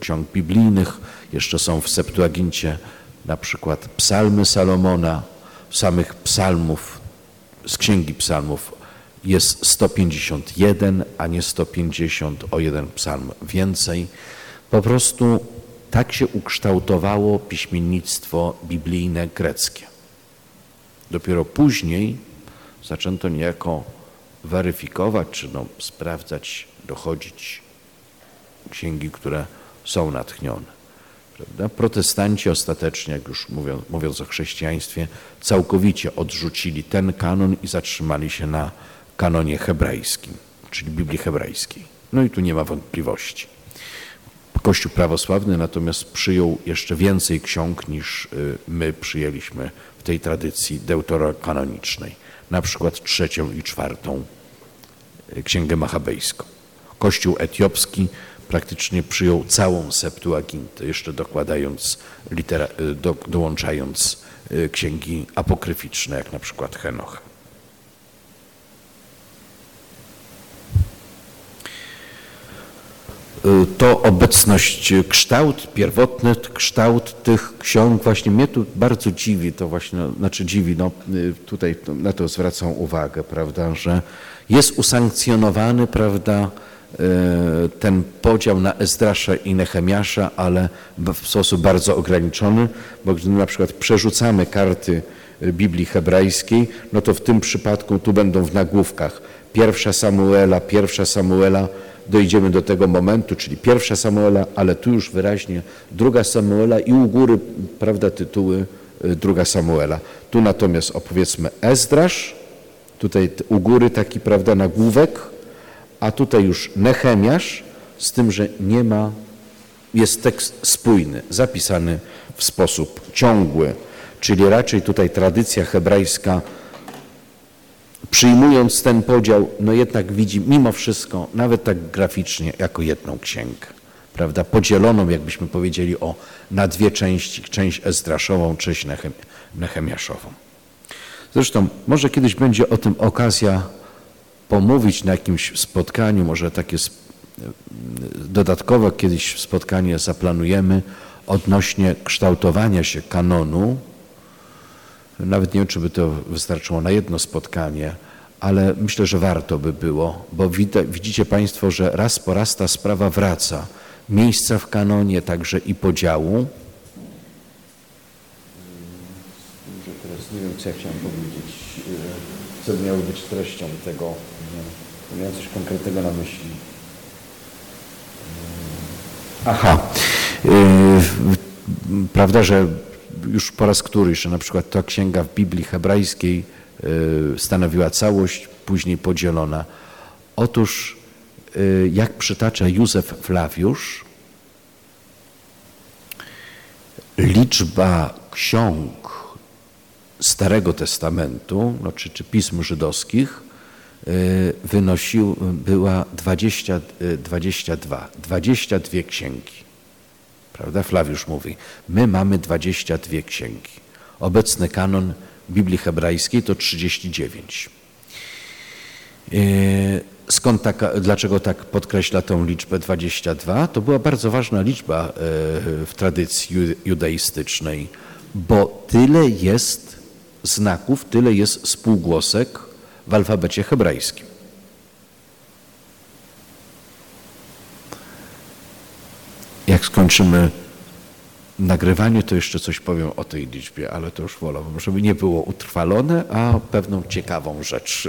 ksiąg biblijnych. Jeszcze są w Septuagincie na przykład psalmy Salomona, samych psalmów, z księgi psalmów jest 151, a nie 150, o jeden psalm więcej. Po prostu tak się ukształtowało piśmiennictwo biblijne greckie. Dopiero później zaczęto niejako weryfikować, czy no, sprawdzać, dochodzić księgi, które są natchnione. Prawda? Protestanci ostatecznie, jak już mówią, mówiąc o chrześcijaństwie, całkowicie odrzucili ten kanon i zatrzymali się na kanonie hebrajskim, czyli Biblii hebrajskiej. No i tu nie ma wątpliwości. Kościół prawosławny natomiast przyjął jeszcze więcej ksiąg niż y, my przyjęliśmy w tej tradycji deuterokanonicznej. Na przykład trzecią i czwartą y, księgę machabejską. Kościół etiopski praktycznie przyjął całą Septuagintę, jeszcze dokładając, litera, y, do, dołączając y, księgi apokryficzne, jak na przykład Henocha. Y, to obecność, kształt, pierwotny kształt tych ksiąg właśnie mnie tu bardzo dziwi, to właśnie, znaczy dziwi, no tutaj na to zwracam uwagę, prawda, że jest usankcjonowany, prawda, ten podział na Ezdrasza i Nehemiasza, ale w sposób bardzo ograniczony, bo gdy na przykład przerzucamy karty y, Biblii hebrajskiej, no to w tym przypadku tu będą w nagłówkach pierwsza Samuela, pierwsza Samuela, dojdziemy do tego momentu, czyli pierwsza Samuela, ale tu już wyraźnie druga Samuela i u góry, prawda, tytuły y, druga Samuela. Tu natomiast opowiedzmy Ezdrasz, tutaj u góry taki, prawda, nagłówek, a tutaj już Nehemiasz, z tym, że nie ma, jest tekst spójny, zapisany w sposób ciągły, czyli raczej tutaj tradycja hebrajska przyjmując ten podział, no jednak widzi mimo wszystko, nawet tak graficznie, jako jedną księgę. Prawda? Podzieloną, jakbyśmy powiedzieli, o, na dwie części, część Ezdraszową, część Nechem, Nehemiaszową. Zresztą może kiedyś będzie o tym okazja pomówić na jakimś spotkaniu, może takie dodatkowe kiedyś spotkanie zaplanujemy odnośnie kształtowania się kanonu nawet nie wiem, czy by to wystarczyło na jedno spotkanie, ale myślę, że warto by było, bo widzicie Państwo, że raz po raz ta sprawa wraca. Miejsca w kanonie, także i podziału. Teraz nie wiem, co ja chciałem powiedzieć, e, co miało być treścią tego. Nie, miałem coś konkretnego na myśli. Aha. Yy, prawda, że już po raz któryś, że na przykład ta księga w Biblii hebrajskiej yy, stanowiła całość, później podzielona. Otóż, yy, jak przytacza Józef Flawiusz, liczba ksiąg Starego Testamentu, no, czy, czy pism żydowskich, y, wynosił, była 20, y, 22, 22 księgi. Prawda? Flawiusz mówi, my mamy 22 księgi. Obecny kanon Biblii hebrajskiej to 39. Y, Skąd taka, dlaczego tak podkreśla tą liczbę 22? To była bardzo ważna liczba y, w tradycji ju- judaistycznej, bo tyle jest znaków, tyle jest spółgłosek w alfabecie hebrajskim. Jak skończymy nagrywanie, to jeszcze coś powiem o tej liczbie, ale to już wolałbym, żeby nie było utrwalone, a pewną ciekawą rzecz,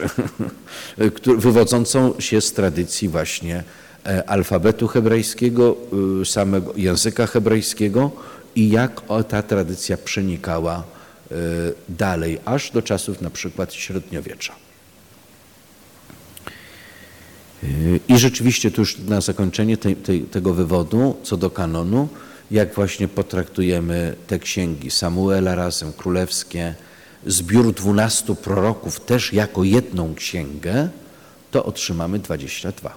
wywodzącą się z tradycji właśnie e, alfabetu hebrajskiego, y, samego języka hebrajskiego i jak ta tradycja przenikała y, dalej, aż do czasów na przykład średniowiecza. I rzeczywiście tu już na zakończenie tego wywodu co do kanonu, jak właśnie potraktujemy te księgi Samuela razem, królewskie, zbiór dwunastu proroków też jako jedną księgę, to otrzymamy 22.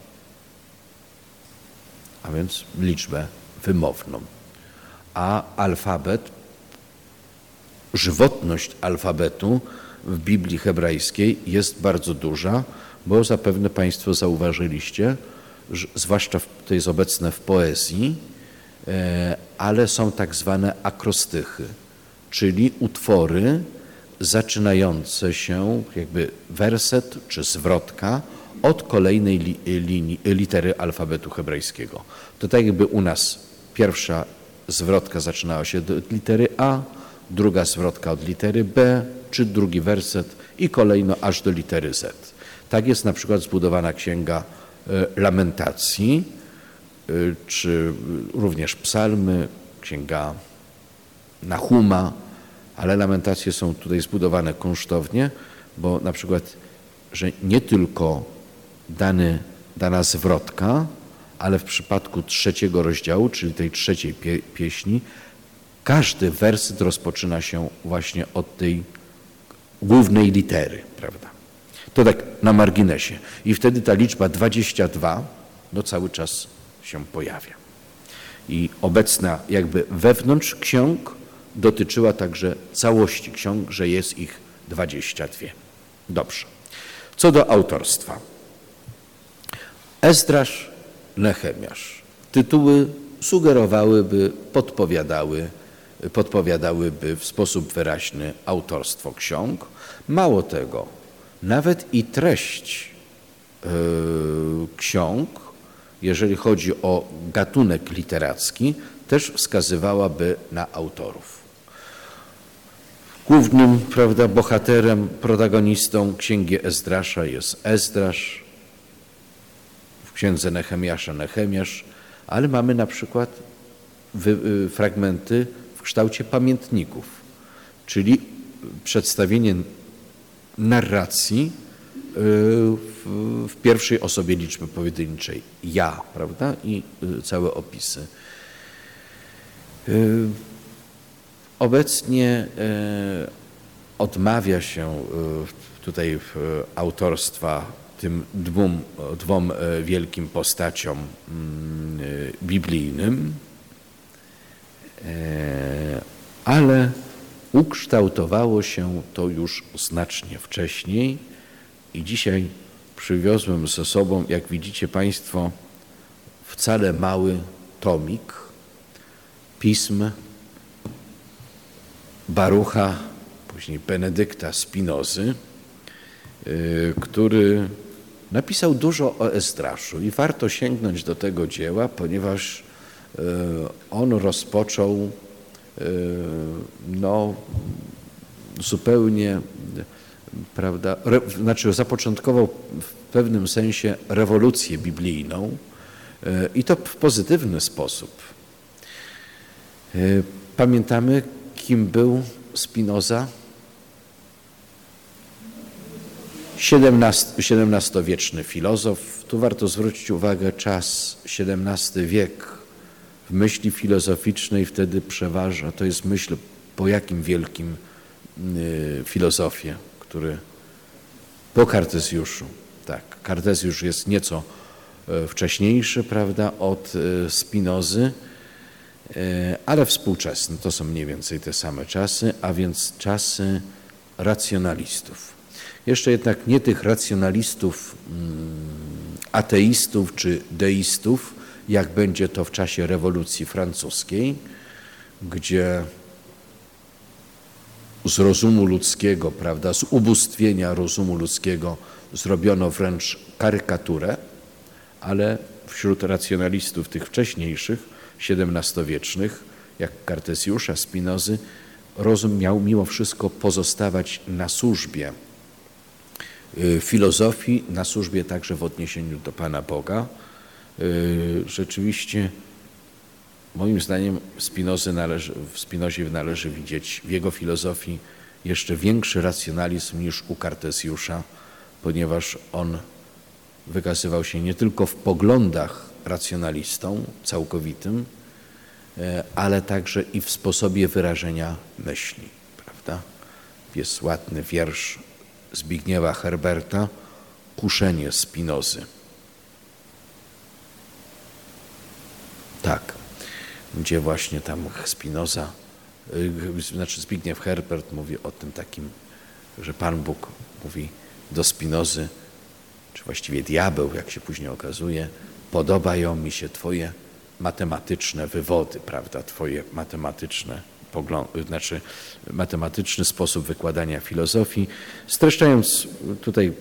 A więc liczbę wymowną. A alfabet, żywotność alfabetu w Biblii hebrajskiej jest bardzo duża, bo zapewne Państwo zauważyliście, zwłaszcza to jest obecne w poezji, e, ale są tak zwane akrostychy, czyli utwory zaczynające się jakby werset czy zwrotka od kolejnej li, linii, litery alfabetu hebrajskiego. To tak jakby u nas pierwsza zwrotka zaczynała się od litery A, druga zwrotka od litery B, czy drugi werset i kolejno aż do litery Z. Tak jest na przykład zbudowana księga e, lamentacji, e, czy również psalmy, księga Nahuma, ale lamentacje są tutaj zbudowane kunsztownie, bo na przykład, że nie tylko dany, dana zwrotka, ale w przypadku trzeciego rozdziału, czyli tej trzeciej pie, pieśni, każdy werset rozpoczyna się właśnie od tej głównej litery, prawda? To tak na marginesie. I wtedy ta liczba 22 no cały czas się pojawia. I obecna jakby wewnątrz ksiąg dotyczyła także całości ksiąg, że jest ich 22. Dobrze. Co do autorstwa. Ezdrasz, Nehemiasz. Tytuły sugerowałyby, podpowiadały, podpowiadałyby w sposób wyraźny autorstwo ksiąg. Mało tego, nawet i treść yy, ksiąg, jeżeli chodzi o gatunek literacki, też wskazywałaby na autorów. Głównym prawda, bohaterem, protagonistą księgi Ezdrasza jest Ezdrasz. w księdze Nehemiasza Nehemiasz, ale mamy na przykład y, fragmenty w kształcie pamiętników, czyli przedstawienie narracji y, w, w pierwszej osobie liczby pojedynczej. Ja, prawda? I y, całe opisy. Y, Obecnie odmawia się tutaj autorstwa tym dwóm, dwom wielkim postaciom biblijnym, ale ukształtowało się to już znacznie wcześniej. I dzisiaj przywiozłem ze sobą, jak widzicie Państwo, wcale mały tomik. Pism Barucha, później Benedykta Spinozy, y, który napisał dużo o Ezdraszu. I warto sięgnąć do tego dzieła, ponieważ y, on rozpoczął no, zupełnie, prawda, re, znaczy zapoczątkował w pewnym sensie rewolucję biblijną i to w pozytywny sposób. Pamiętamy, kim był Spinoza? XVII-wieczny filozof. Tu warto zwrócić uwagę czas XVII wiek. Myśli filozoficznej wtedy przeważa, to jest myśl po jakim wielkim y, filozofie, który po Kartezjuszu. Tak, Kartezjusz jest nieco y, wcześniejszy, prawda, od y, Spinozy, E, ale współczesne. To są mniej więcej te same czasy, a więc czasy racjonalistów. Jeszcze jednak nie tych racjonalistów mm, ateistów czy deistów, jak będzie to w czasie rewolucji francuskiej, gdzie z rozumu ludzkiego, prawda, z ubóstwienia rozumu ludzkiego zrobiono wręcz karykaturę, ale wśród racjonalistów tych wcześniejszych XVII-wiecznych, jak Kartezjusza, Spinozy, rozum miał mimo wszystko pozostawać na służbie y, filozofii, na służbie także w odniesieniu do Pana Boga. Y, rzeczywiście, moim zdaniem, Spinozy należy, w Spinozie należy widzieć w jego filozofii jeszcze większy racjonalizm niż u Kartezjusza, ponieważ on wykazywał się nie tylko w poglądach racjonalistą całkowitym, e, ale także i w sposobie wyrażenia myśli. Prawda? Jest ładny wiersz Zbigniewa Herberta Kuszenie Spinozy. Tak, gdzie właśnie tam Spinoza, e, znaczy Zbigniew Herbert mówi o tym takim, że Pan Bóg mówi do Spinozy, czy właściwie diabeł, jak się później okazuje, podobają mi się Twoje matematyczne wywody, prawda, Twoje matematyczne poglądy, znaczy matematyczny sposób wykładania filozofii, streszczając tutaj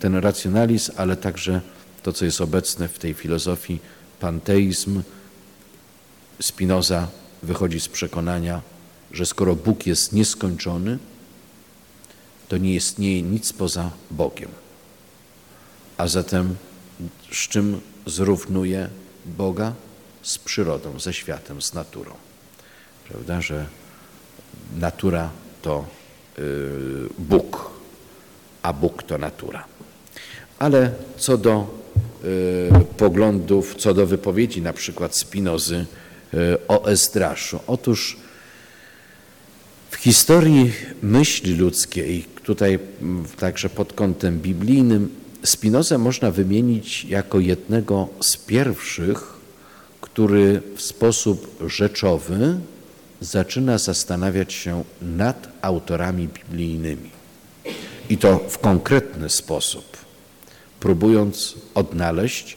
ten racjonalizm, ale także to, co jest obecne w tej filozofii, panteizm. Spinoza wychodzi z przekonania, że skoro Bóg jest nieskończony, to nie istnieje nic poza Bogiem. A zatem z czym zrównuje Boga? Z przyrodą, ze światem, z naturą. Prawda, że natura to y, Bóg, a Bóg to natura. Ale co do poglądów, co do wypowiedzi na przykład Spinozy y, o Ezdraszu. Otóż w historii myśli ludzkiej, tutaj także pod kątem biblijnym, Spinozę można wymienić jako jednego z pierwszych, który w sposób rzeczowy zaczyna zastanawiać się nad autorami biblijnymi. I to w konkretny sposób, próbując odnaleźć,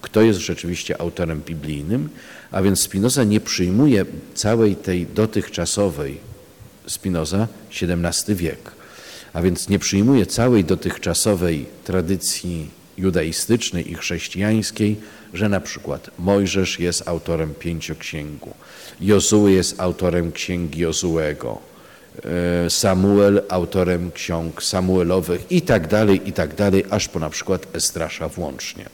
kto jest rzeczywiście autorem biblijnym, a więc Spinoza nie przyjmuje całej tej dotychczasowej, Spinoza XVII wiek, a więc nie przyjmuje całej dotychczasowej tradycji judaistycznej i chrześcijańskiej, że na przykład Mojżesz jest autorem pięcioksięgu, Jozue jest autorem księgi Jozuego, Samuel autorem ksiąg Samuelowych i tak dalej, i tak dalej, aż po na przykład Estrasza włącznie.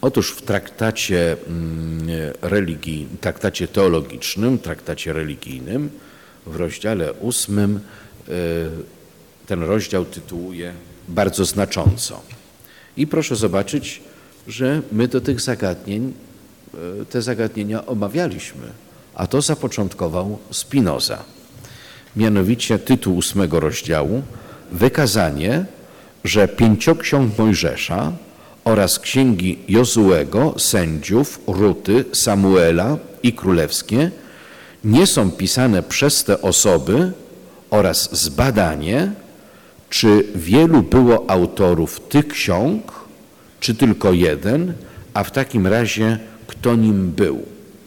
Otóż w traktacie mm, religii, traktacie teologicznym, traktacie religijnym, w rozdziale ósmym y, ten rozdział tytułuje bardzo znacząco. I proszę zobaczyć, że my do tych zagadnień, y, te zagadnienia omawialiśmy, a to zapoczątkował Spinoza. Mianowicie tytuł ósmego rozdziału wykazanie, że pięcioksiąg Mojżesza oraz księgi Jozułego, sędziów, Ruty, Samuela i królewskie nie są pisane przez te osoby oraz zbadanie, czy wielu było autorów tych ksiąg, czy tylko jeden, a w takim razie kto nim był.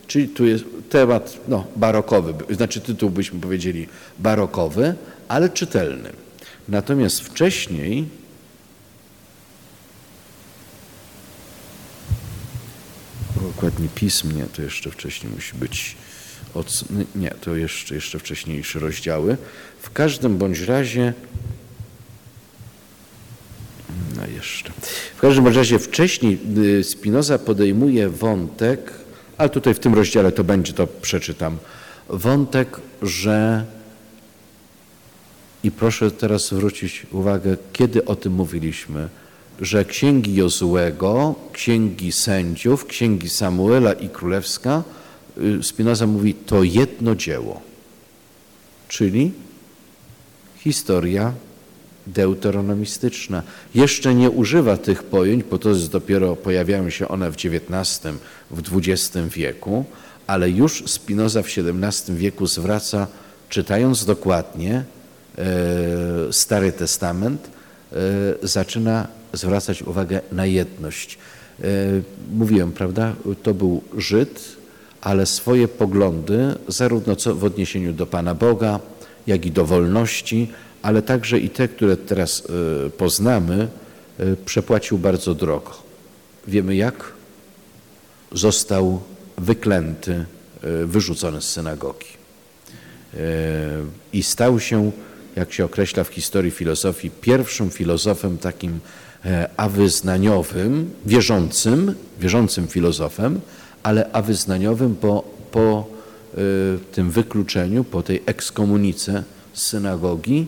Czyli tu jest temat no, barokowy, znaczy tytuł byśmy powiedzieli barokowy, ale czytelny. Natomiast wcześniej dokładnie pism, nie, to jeszcze wcześniej musi być, od, nie, to jeszcze, jeszcze wcześniejsze rozdziały. W każdym bądź razie, no jeszcze, w każdym bądź razie wcześniej y, Spinoza podejmuje wątek, ale tutaj w tym rozdziale to będzie, to przeczytam, wątek, że i proszę teraz zwrócić uwagę, kiedy o tym mówiliśmy, że księgi Jozułego, księgi sędziów, księgi Samuela i Królewska, y, Spinoza mówi, to jedno dzieło, czyli historia deuteronomistyczna. Jeszcze nie używa tych pojęć, bo to dopiero pojawiają się one w XIX, w XX wieku, ale już Spinoza w XVII wieku zwraca, czytając dokładnie e, Stary Testament, e, zaczyna zwracać uwagę na jedność. E, mówiłem, prawda, to był Żyd, ale swoje poglądy, zarówno co w odniesieniu do Pana Boga, jak i do wolności, ale także i te, które teraz e, poznamy, e, przepłacił bardzo drogo. Wiemy jak? Został wyklęty, wyrzucony z synagogi. I stał się, jak się określa w historii filozofii, pierwszym filozofem takim awyznaniowym, wierzącym, wierzącym filozofem, ale awyznaniowym po, po tym wykluczeniu, po tej ekskomunice z synagogi,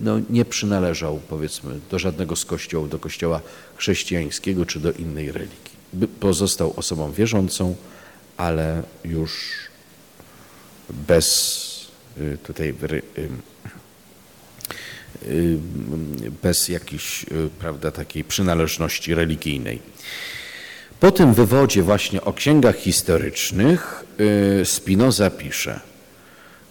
no, nie przynależał powiedzmy do żadnego z kościołów, do kościoła chrześcijańskiego czy do innej religii. Pozostał osobą wierzącą, ale już bez tutaj bez jakiejś prawda, takiej przynależności religijnej. Po tym wywodzie właśnie o księgach historycznych Spinoza pisze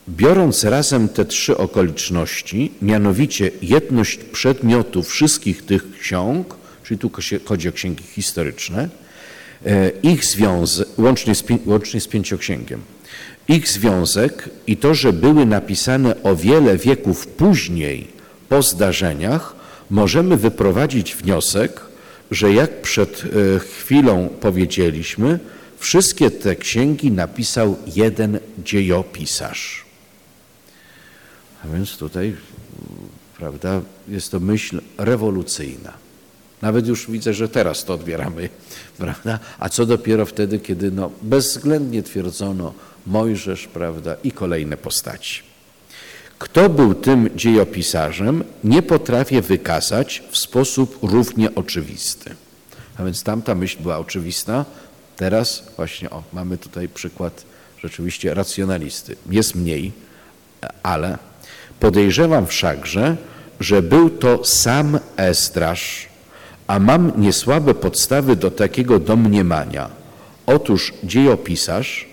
Biorąc razem te trzy okoliczności, mianowicie jedność przedmiotu wszystkich tych ksiąg, czyli tu chodzi o księgi historyczne, ich związek, łącznie z, łącznie z pięcioksięgiem, ich związek i to, że były napisane o wiele wieków później po zdarzeniach, możemy wyprowadzić wniosek, że jak przed chwilą powiedzieliśmy, wszystkie te księgi napisał jeden dziejopisarz. A więc tutaj, prawda, jest to myśl rewolucyjna. Nawet już widzę, że teraz to odbieramy, prawda? A co dopiero wtedy, kiedy no, bezwzględnie twierdzono Mojżesz, prawda, i kolejne postaci. Kto był tym dziejopisarzem, nie potrafię wykazać w sposób równie oczywisty. A więc tamta myśl była oczywista, teraz właśnie o, mamy tutaj przykład rzeczywiście racjonalisty. Jest mniej, ale podejrzewam wszakże, że był to sam Ezdrasz, a mam niesłabe podstawy do takiego domniemania. Otóż dziejopisarz,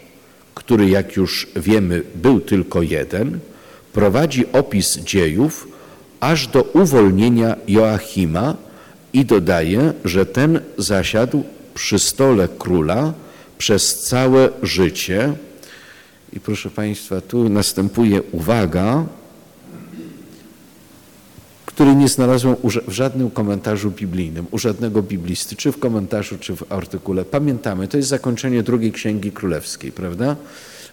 który jak już wiemy był tylko jeden, prowadzi opis dziejów aż do uwolnienia Joachima i dodaje, że ten zasiadł przy stole króla przez całe życie. I proszę Państwa, tu następuje uwaga, której nie znalazłem w żadnym komentarzu biblijnym, u żadnego biblisty, czy w komentarzu, czy w artykule. Pamiętamy, to jest zakończenie drugiej księgi królewskiej, prawda?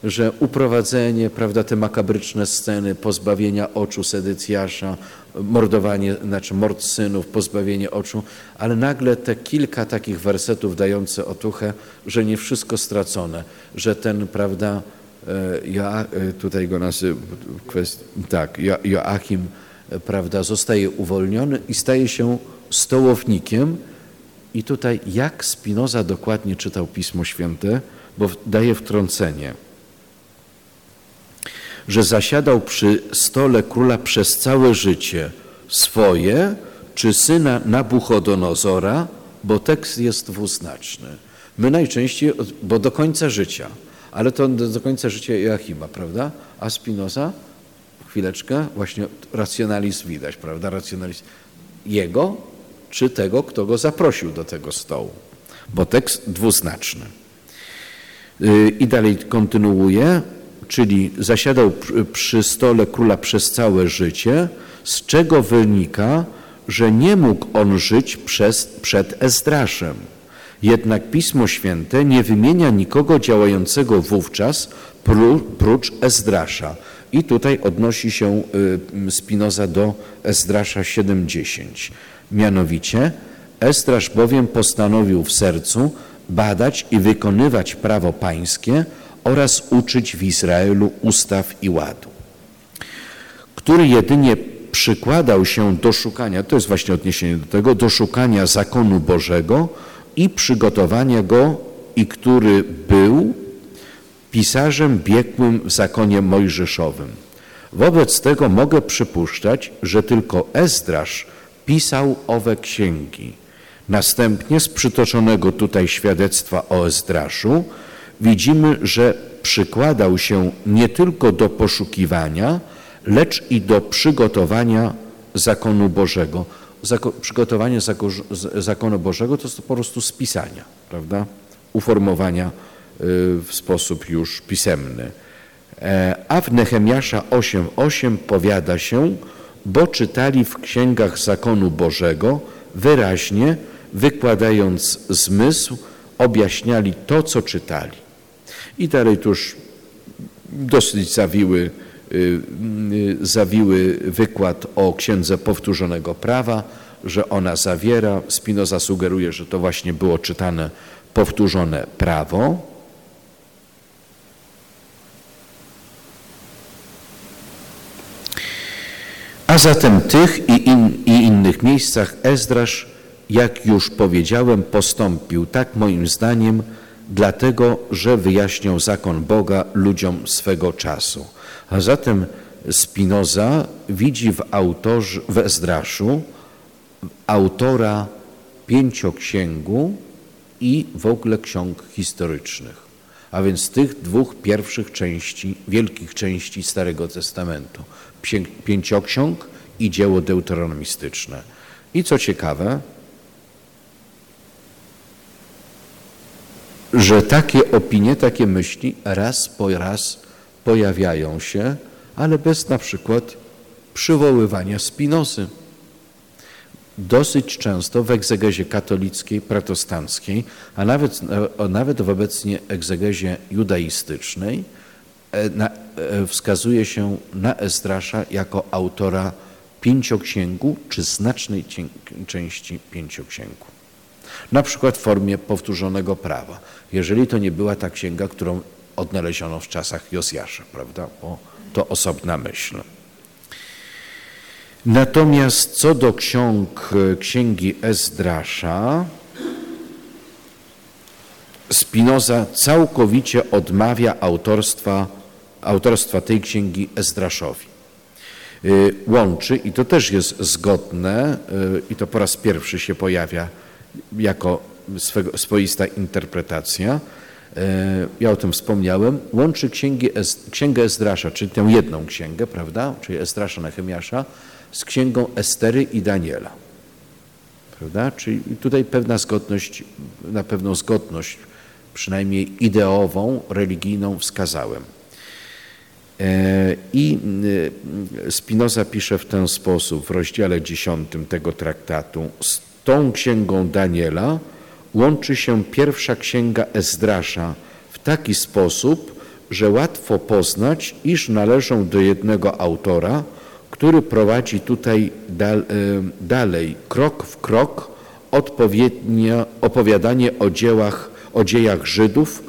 że uprowadzenie, prawda, te makabryczne sceny, pozbawienia oczu Sedycjasza, mordowanie, znaczy mord synów, pozbawienie oczu, ale nagle te kilka takich wersetów dające otuchę, że nie wszystko stracone, że ten, prawda, ja tutaj go nazywam, tak, Joachim, prawda, zostaje uwolniony i staje się stołownikiem. I tutaj jak Spinoza dokładnie czytał Pismo Święte, bo daje wtrącenie, że zasiadał przy stole króla przez całe życie swoje, czy syna Nabuchodonozora, bo tekst jest dwuznaczny. My najczęściej, bo do końca życia, ale to do końca życia Joachima, prawda? A Spinoza, chwileczkę, właśnie racjonalizm widać, prawda? Racjonalizm jego, czy tego, kto go zaprosił do tego stołu, bo tekst dwuznaczny. I dalej kontynuuje, czyli zasiadał przy stole króla przez całe życie, z czego wynika, że nie mógł on żyć przez, przed Ezdraszem. Jednak Pismo Święte nie wymienia nikogo działającego wówczas prócz Ezdrasza. I tutaj odnosi się Spinoza do Ezdrasza 7:10. Mianowicie Ezdrasz bowiem postanowił w sercu badać i wykonywać prawo pańskie oraz uczyć w Izraelu ustaw i ładu, który jedynie przykładał się do szukania, to jest właśnie odniesienie do tego, do szukania zakonu Bożego i przygotowania go i który był pisarzem biegłym w zakonie mojżeszowym. Wobec tego mogę przypuszczać, że tylko Ezdrasz pisał owe księgi. Następnie z przytoczonego tutaj świadectwa o Ezdraszu widzimy, że przykładał się nie tylko do poszukiwania, lecz i do przygotowania zakonu Bożego. Zako przygotowanie zakonu Bożego to jest po prostu spisania, prawda? Uformowania w sposób już pisemny. A w Nehemiasza 8:8 powiada się, bo czytali w księgach zakonu Bożego wyraźnie, wykładając zmysł, objaśniali to, co czytali. I dalej tuż dosyć zawiły, zawiły wykład o księdze powtórzonego prawa, że ona zawiera, Spinoza sugeruje, że to właśnie było czytane powtórzone prawo. A zatem tych i, in, i innych miejscach Ezdrasz, jak już powiedziałem, postąpił tak moim zdaniem, dlatego, że wyjaśniał zakon Boga ludziom swego czasu. A zatem Spinoza widzi w, autorze, w Ezdraszu autora pięcioksięgu i w ogóle ksiąg historycznych. A więc tych dwóch pierwszych części, wielkich części Starego Testamentu. Pięcioksiąg i dzieło deuteronomistyczne. I co ciekawe, że takie opinie, takie myśli raz po raz pojawiają się, ale bez na przykład przywoływania Spinozy. Dosyć często w egzegezie katolickiej, protestanckiej, a nawet, nawet w obecnie egzegezie judaistycznej na, wskazuje się na Ezdrasza jako autora pięcioksięgu czy znacznej części pięcioksięgu. Na przykład w formie powtórzonego prawa, jeżeli to nie była ta księga, którą odnaleziono w czasach Jozjasza, prawda? Bo to osobna myśl. Natomiast co do ksiąg księgi Ezdrasza, Spinoza całkowicie odmawia autorstwa, autorstwa tej księgi Ezdraszowi. Łączy, i to też jest zgodne, i to po raz pierwszy się pojawia jako swego, swoista interpretacja, ja o tym wspomniałem, łączy księgi, księgę Ezdrasza, czyli tę jedną księgę, prawda, czyli Ezdrasza Nehemiasza, z księgą Estery i Daniela. Prawda? Czyli tutaj pewna zgodność, na pewną zgodność, przynajmniej ideową, religijną wskazałem. I Spinoza pisze w ten sposób w rozdziale 10 tego traktatu. Z tą księgą Daniela łączy się pierwsza księga Ezdrasza w taki sposób, że łatwo poznać, iż należą do jednego autora, który prowadzi tutaj dal, dalej, krok w krok, odpowiednie opowiadanie o dziełach, o dziejach Żydów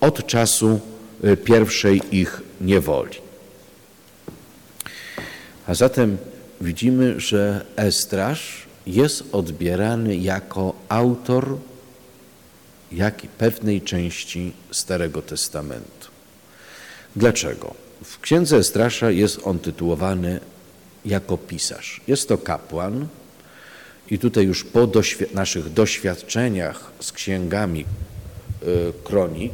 od czasu pierwszej ich niewoli. A zatem widzimy, że Estrasz jest odbierany jako autor jak pewnej części Starego Testamentu. Dlaczego? W księdze Estrasza jest on tytułowany jako pisarz. Jest to kapłan i tutaj już po doświ naszych doświadczeniach z księgami y, kronik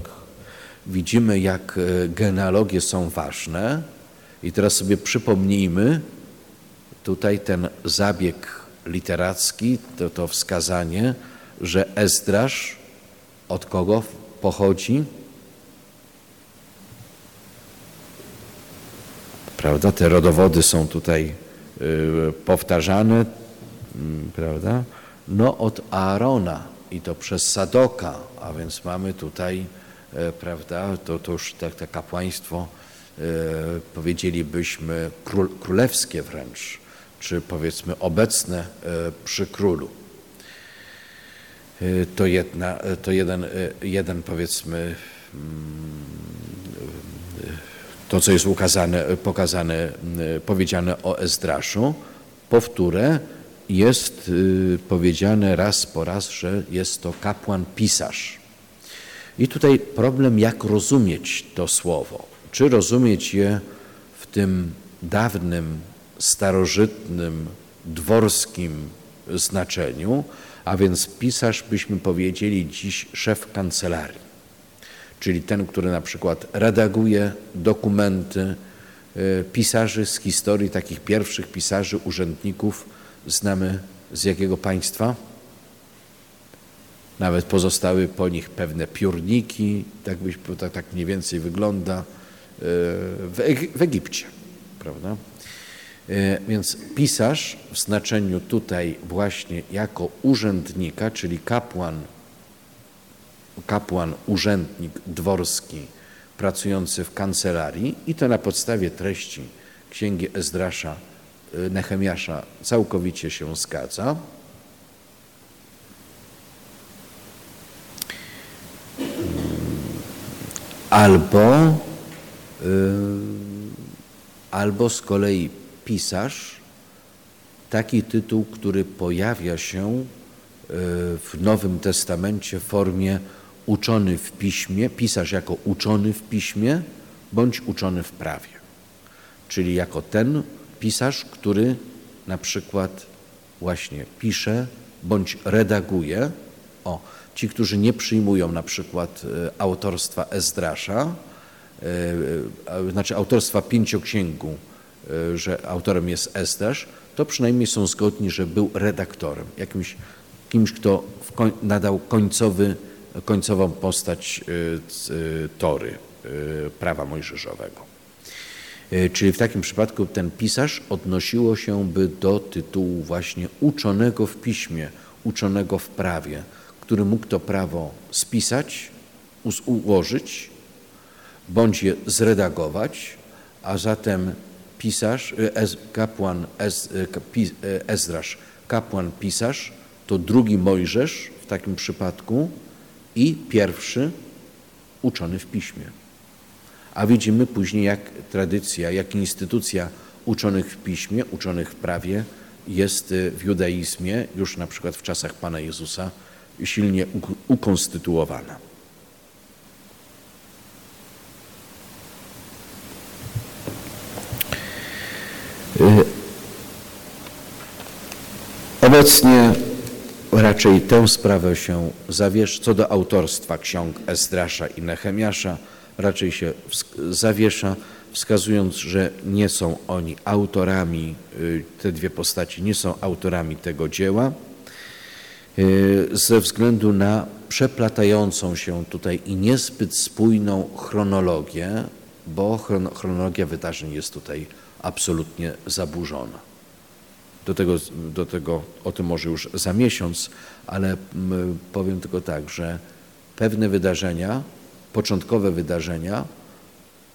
widzimy, jak y, genealogie są ważne. I teraz sobie przypomnijmy tutaj ten zabieg literacki, to, to wskazanie, że Ezdrasz od kogo pochodzi? Prawda? Te rodowody są tutaj powtarzane, y, prawda? No od Aarona i to przez Sadoka, a więc mamy tutaj, y, prawda, to, to już tak, to kapłaństwo, y, powiedzielibyśmy król, królewskie wręcz, czy powiedzmy obecne y, przy królu. Y, to, jedna, to jeden, jeden powiedzmy to, co jest ukazane, pokazane, powiedziane o Ezdraszu, powtórę, jest powiedziane raz po raz, że jest to kapłan pisarz. I tutaj problem, jak rozumieć to słowo. Czy rozumieć je w tym dawnym, starożytnym, dworskim znaczeniu, a więc pisarz, byśmy powiedzieli dziś szef kancelarii czyli ten, który na przykład redaguje dokumenty pisarzy z historii, takich pierwszych pisarzy, urzędników, znamy z jakiego państwa? Nawet pozostały po nich pewne piórniki, tak, byś, tak, tak mniej więcej wygląda w, w Egipcie, prawda? Więc pisarz w znaczeniu tutaj właśnie jako urzędnika, czyli kapłan kapłan, urzędnik dworski pracujący w kancelarii i to na podstawie treści księgi Ezdrasza, Nehemiasza całkowicie się zgadza. Albo, albo z kolei pisarz, taki tytuł, który pojawia się w Nowym Testamencie w formie uczony w piśmie, pisarz jako uczony w piśmie bądź uczony w prawie. Czyli jako ten pisarz, który na przykład właśnie pisze bądź redaguje. O, ci, którzy nie przyjmują na przykład autorstwa Ezdrasza, znaczy autorstwa pięcioksięgu, że autorem jest Ezdrasz, to przynajmniej są zgodni, że był redaktorem, jakimś kimś, kto nadał końcowy końcową postać Tory, prawa mojżeszowego. Czyli w takim przypadku ten pisarz odnosiło się by do tytułu właśnie uczonego w piśmie, uczonego w prawie, który mógł to prawo spisać, ułożyć, bądź je zredagować, a zatem pisarz, kapłan Ezdrasz, kapłan pisarz, to drugi Mojżesz w takim przypadku, i pierwszy uczony w piśmie. A widzimy później, jak tradycja, jak instytucja uczonych w piśmie, uczonych w prawie jest w judaizmie, już na przykład w czasach Pana Jezusa, silnie ukonstytuowana. Obecnie raczej tę sprawę się zawiesz. Co do autorstwa ksiąg Ezdrasza i Nehemiasza, raczej się zawiesza, wskazując, że nie są oni autorami, te dwie postaci nie są autorami tego dzieła, ze względu na przeplatającą się tutaj i niezbyt spójną chronologię, bo chronologia wydarzeń jest tutaj absolutnie zaburzona. Do tego, do tego, o tym może już za miesiąc, ale powiem tylko tak, że pewne wydarzenia, początkowe wydarzenia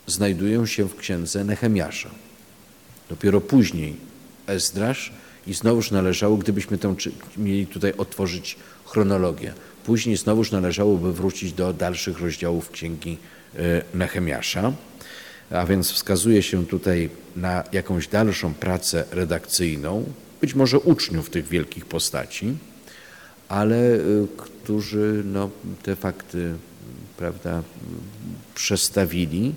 znajdują się w księdze Nehemiasza. Dopiero później Ezdrasz i znowuż należało, gdybyśmy mieli tutaj otworzyć chronologię, później znowuż należałoby wrócić do dalszych rozdziałów księgi e, Nehemiasza, a więc wskazuje się tutaj na jakąś dalszą pracę redakcyjną, być może uczniów tych wielkich postaci, ale y, którzy no, te fakty prawda, przestawili.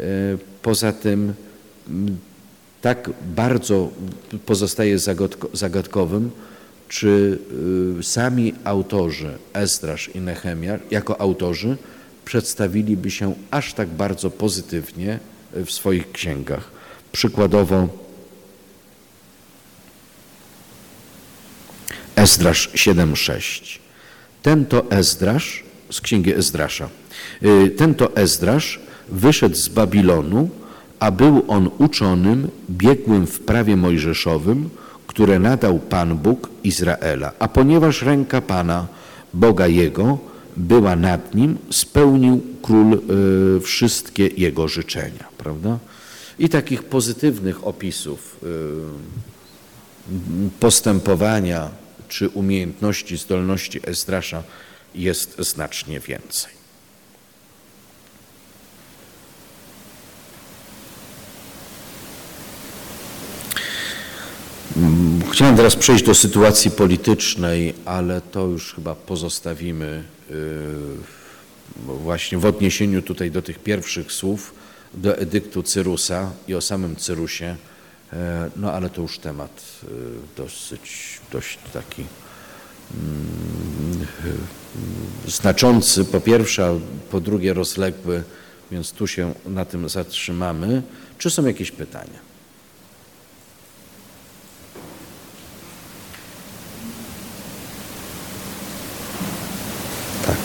Y, Poza tym m, tak bardzo pozostaje zagadko, zagadkowym, czy y, sami autorzy, Ezdrasz i Nehemia, jako autorzy, przedstawiliby się aż tak bardzo pozytywnie w swoich księgach. Przykładowo Ezdrasz 7:6. Ten to Ezdrasz z księgi Ezdrasza. Y, Ten to Ezdrasz wyszedł z Babilonu, a był on uczonym, biegłym w prawie mojżeszowym, które nadał Pan Bóg Izraela. A ponieważ ręka Pana, Boga Jego, była nad nim, spełnił król y, wszystkie jego życzenia. Prawda? I takich pozytywnych opisów y, postępowania czy umiejętności, zdolności Ezdrasza jest znacznie więcej. Chciałem teraz przejść do sytuacji politycznej, ale to już chyba pozostawimy właśnie w odniesieniu tutaj do tych pierwszych słów, do edyktu Cyrusa i o samym Cyrusie, e, no ale to już temat y, dosyć, dość taki mm, y, znaczący, po pierwsze, a po drugie rozległy, więc tu się na tym zatrzymamy. Czy są jakieś pytania? Tak.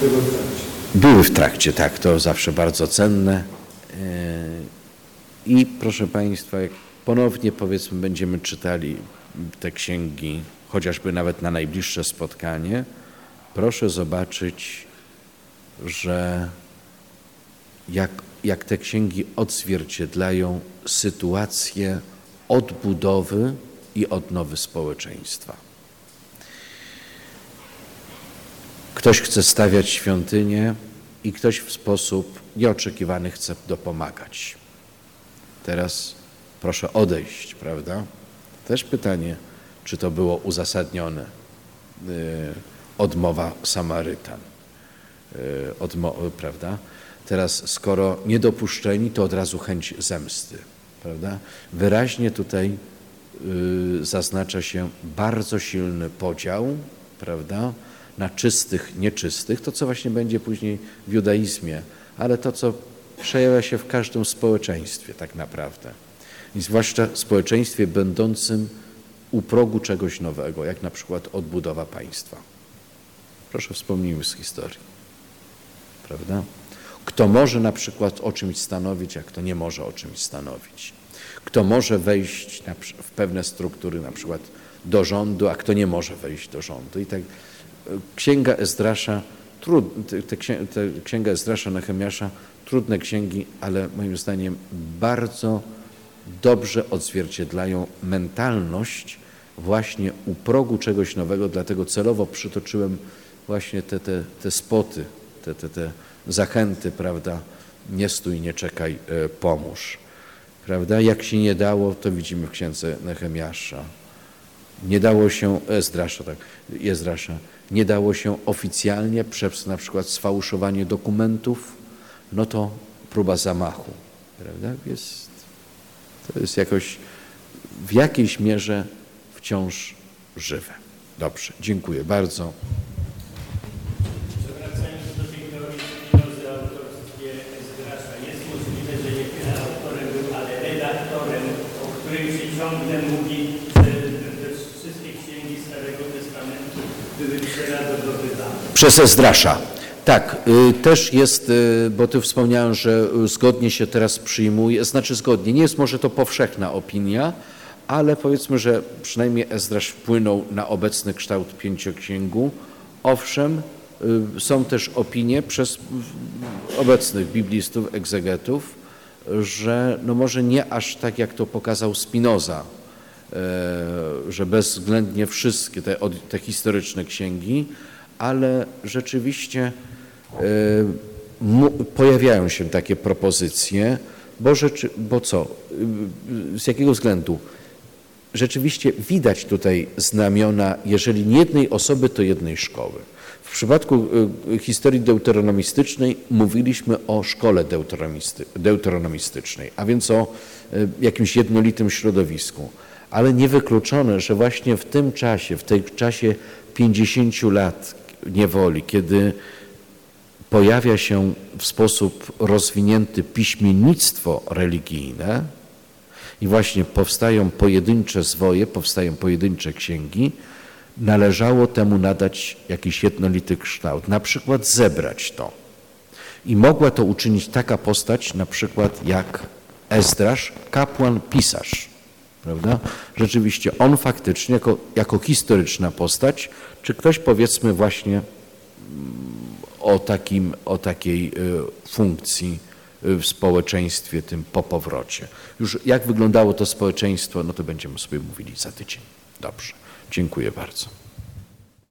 Było w trakcie. Były w trakcie, tak, to zawsze bardzo cenne. E, I proszę Państwa, jak ponownie powiedzmy będziemy czytali te księgi, chociażby nawet na najbliższe spotkanie, proszę zobaczyć, że jak, jak te księgi odzwierciedlają sytuację odbudowy i odnowy społeczeństwa. Ktoś chce stawiać świątynię i ktoś w sposób nieoczekiwany chce dopomagać. Teraz proszę odejść, prawda? Też pytanie, czy to było uzasadnione. Yy, odmowa Samarytan, yy, odmo- prawda? Teraz, skoro niedopuszczeni, to od razu chęć zemsty, prawda? Wyraźnie tutaj yy, zaznacza się bardzo silny podział, prawda? Na czystych, nieczystych, to co właśnie będzie później w judaizmie, ale to co przejawia się w każdym społeczeństwie tak naprawdę. I zwłaszcza społeczeństwie będącym u progu czegoś nowego, jak na przykład odbudowa państwa. Proszę wspomnijmy z historii. Prawda? Kto może na przykład o czymś stanowić, a kto nie może o czymś stanowić. Kto może wejść w pewne struktury, na przykład do rządu, a kto nie może wejść do rządu. I tak Księga Ezdrasza, trud, te, te, te księga Ezdrasza, Nehemiasza, trudne księgi, ale moim zdaniem bardzo dobrze odzwierciedlają mentalność właśnie u progu czegoś nowego, dlatego celowo przytoczyłem właśnie te, te, te spoty, te, te, te zachęty, prawda, nie stój, nie czekaj, e, pomóż. Prawda? Jak się nie dało, to widzimy w księdze Nehemiasza. Nie dało się Ezdrasza, tak, Ezdrasza, nie dało się oficjalnie przez na przykład sfałszowanie dokumentów, no to próba zamachu. Prawda? Jest, to jest jakoś w jakiejś mierze wciąż żywe. Dobrze, dziękuję bardzo. Wracając do tej teorii spinozy o autorstwie Ezdrasza, jest możliwe, że nie tyle autorem był, ale redaktorem, o którym się ciągle mówi, że te wszystkie księgi Starego Testamentu były przenadobywane. Przez Ezdrasza. Tak, y, też jest, y, bo tu wspomniałem, że y, zgodnie się teraz przyjmuje, znaczy zgodnie, nie jest może to powszechna opinia, ale powiedzmy, że przynajmniej Ezdrasz wpłynął na obecny kształt pięcioksięgu. Owszem, są też opinie przez obecnych biblistów, egzegetów, że no może nie aż tak, jak to pokazał Spinoza, e, że bezwzględnie wszystkie te, te historyczne księgi, ale rzeczywiście e, pojawiają się takie propozycje, bo, rzeczy, bo co? Y, Z jakiego względu? Rzeczywiście widać tutaj znamiona, jeżeli nie jednej osoby, to jednej szkoły. W przypadku y, historii deuteronomistycznej mówiliśmy o szkole deuteronomisty, deuteronomistycznej, a więc o jakimś jednolitym środowisku. Ale niewykluczone, że właśnie w tym czasie, w tej czasie 50 lat niewoli, kiedy pojawia się w sposób rozwinięty piśmiennictwo religijne i właśnie powstają pojedyncze zwoje, powstają pojedyncze księgi, należało temu nadać jakiś jednolity kształt, na przykład zebrać to. I mogła to uczynić taka postać, na przykład jak Ezdrasz, kapłan, pisarz. Prawda? Rzeczywiście on faktycznie jako, jako historyczna postać, czy ktoś powiedzmy właśnie o, takim, o takiej y, funkcji y, w społeczeństwie tym po powrocie. Już jak wyglądało to społeczeństwo, no to będziemy sobie mówili za tydzień. Dobrze, dziękuję bardzo.